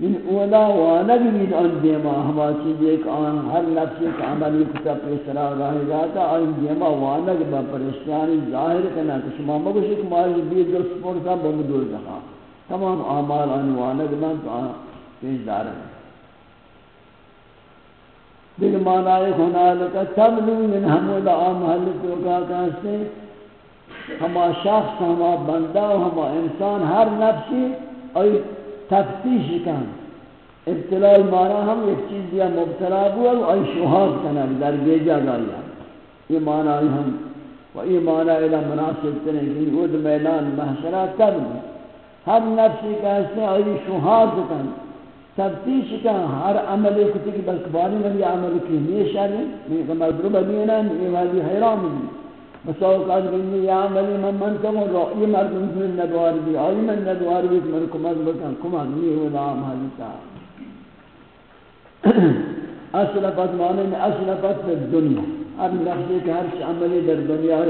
من اولا وانگ من ان دیما ہما چیز ایک آن، ہر نفس ایک عملی کتا پیسرا راہ جاتا آن دیما وانگ با پرشتیانی ظاہر کنا کشما مگوش ایک ماری بید درست پورتا بمدول دخا تمام آمال آن وانگ من تو آن، پیش دار ہے دل معنی ہنالکا تبلو من حمولا آم حلت وکا کانستے ہما شخص، ہما بندہ ہما انسان، ہر نفسی اور تفتیش کن۔ ابتلاء مانا ہم ایک چیز یا مبتلا ہوا و ای شہاد کنن در بیجا گایا۔ یہ مانا ہم و یہ مانا الہ مناسب تنے کہ ود میدان محشرہ تب ہر نفسی کا اس نے ای شہاد کن۔ تفتیش کن، ہر عمل کتی کی بلکباری میں یہ عمل کی ہمیشہ نہیں میں مضروب دینا یہ واجی حیران بھی بس اوقات بنی یا عملی من من کم رو یہ مردم من ندوار بھی آئی من ندوار بھی من کمک بکن کمک نہیں ہو نام حالیتا اسلفت معنی میں اسلفت في الدنیا ہر لفظی کہ ہر عملی در دنیا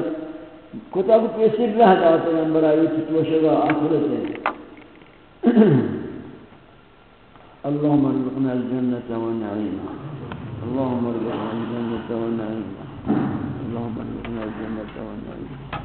کتاب پیسر رہ جاتے ہیں برای فتوشگا آخرت ہے. اللهم ارزقنا الجنة ونعيمها اللهم ارزقنا الجنة ونعيمها اللهم ارزقنا الجنة ونعيمها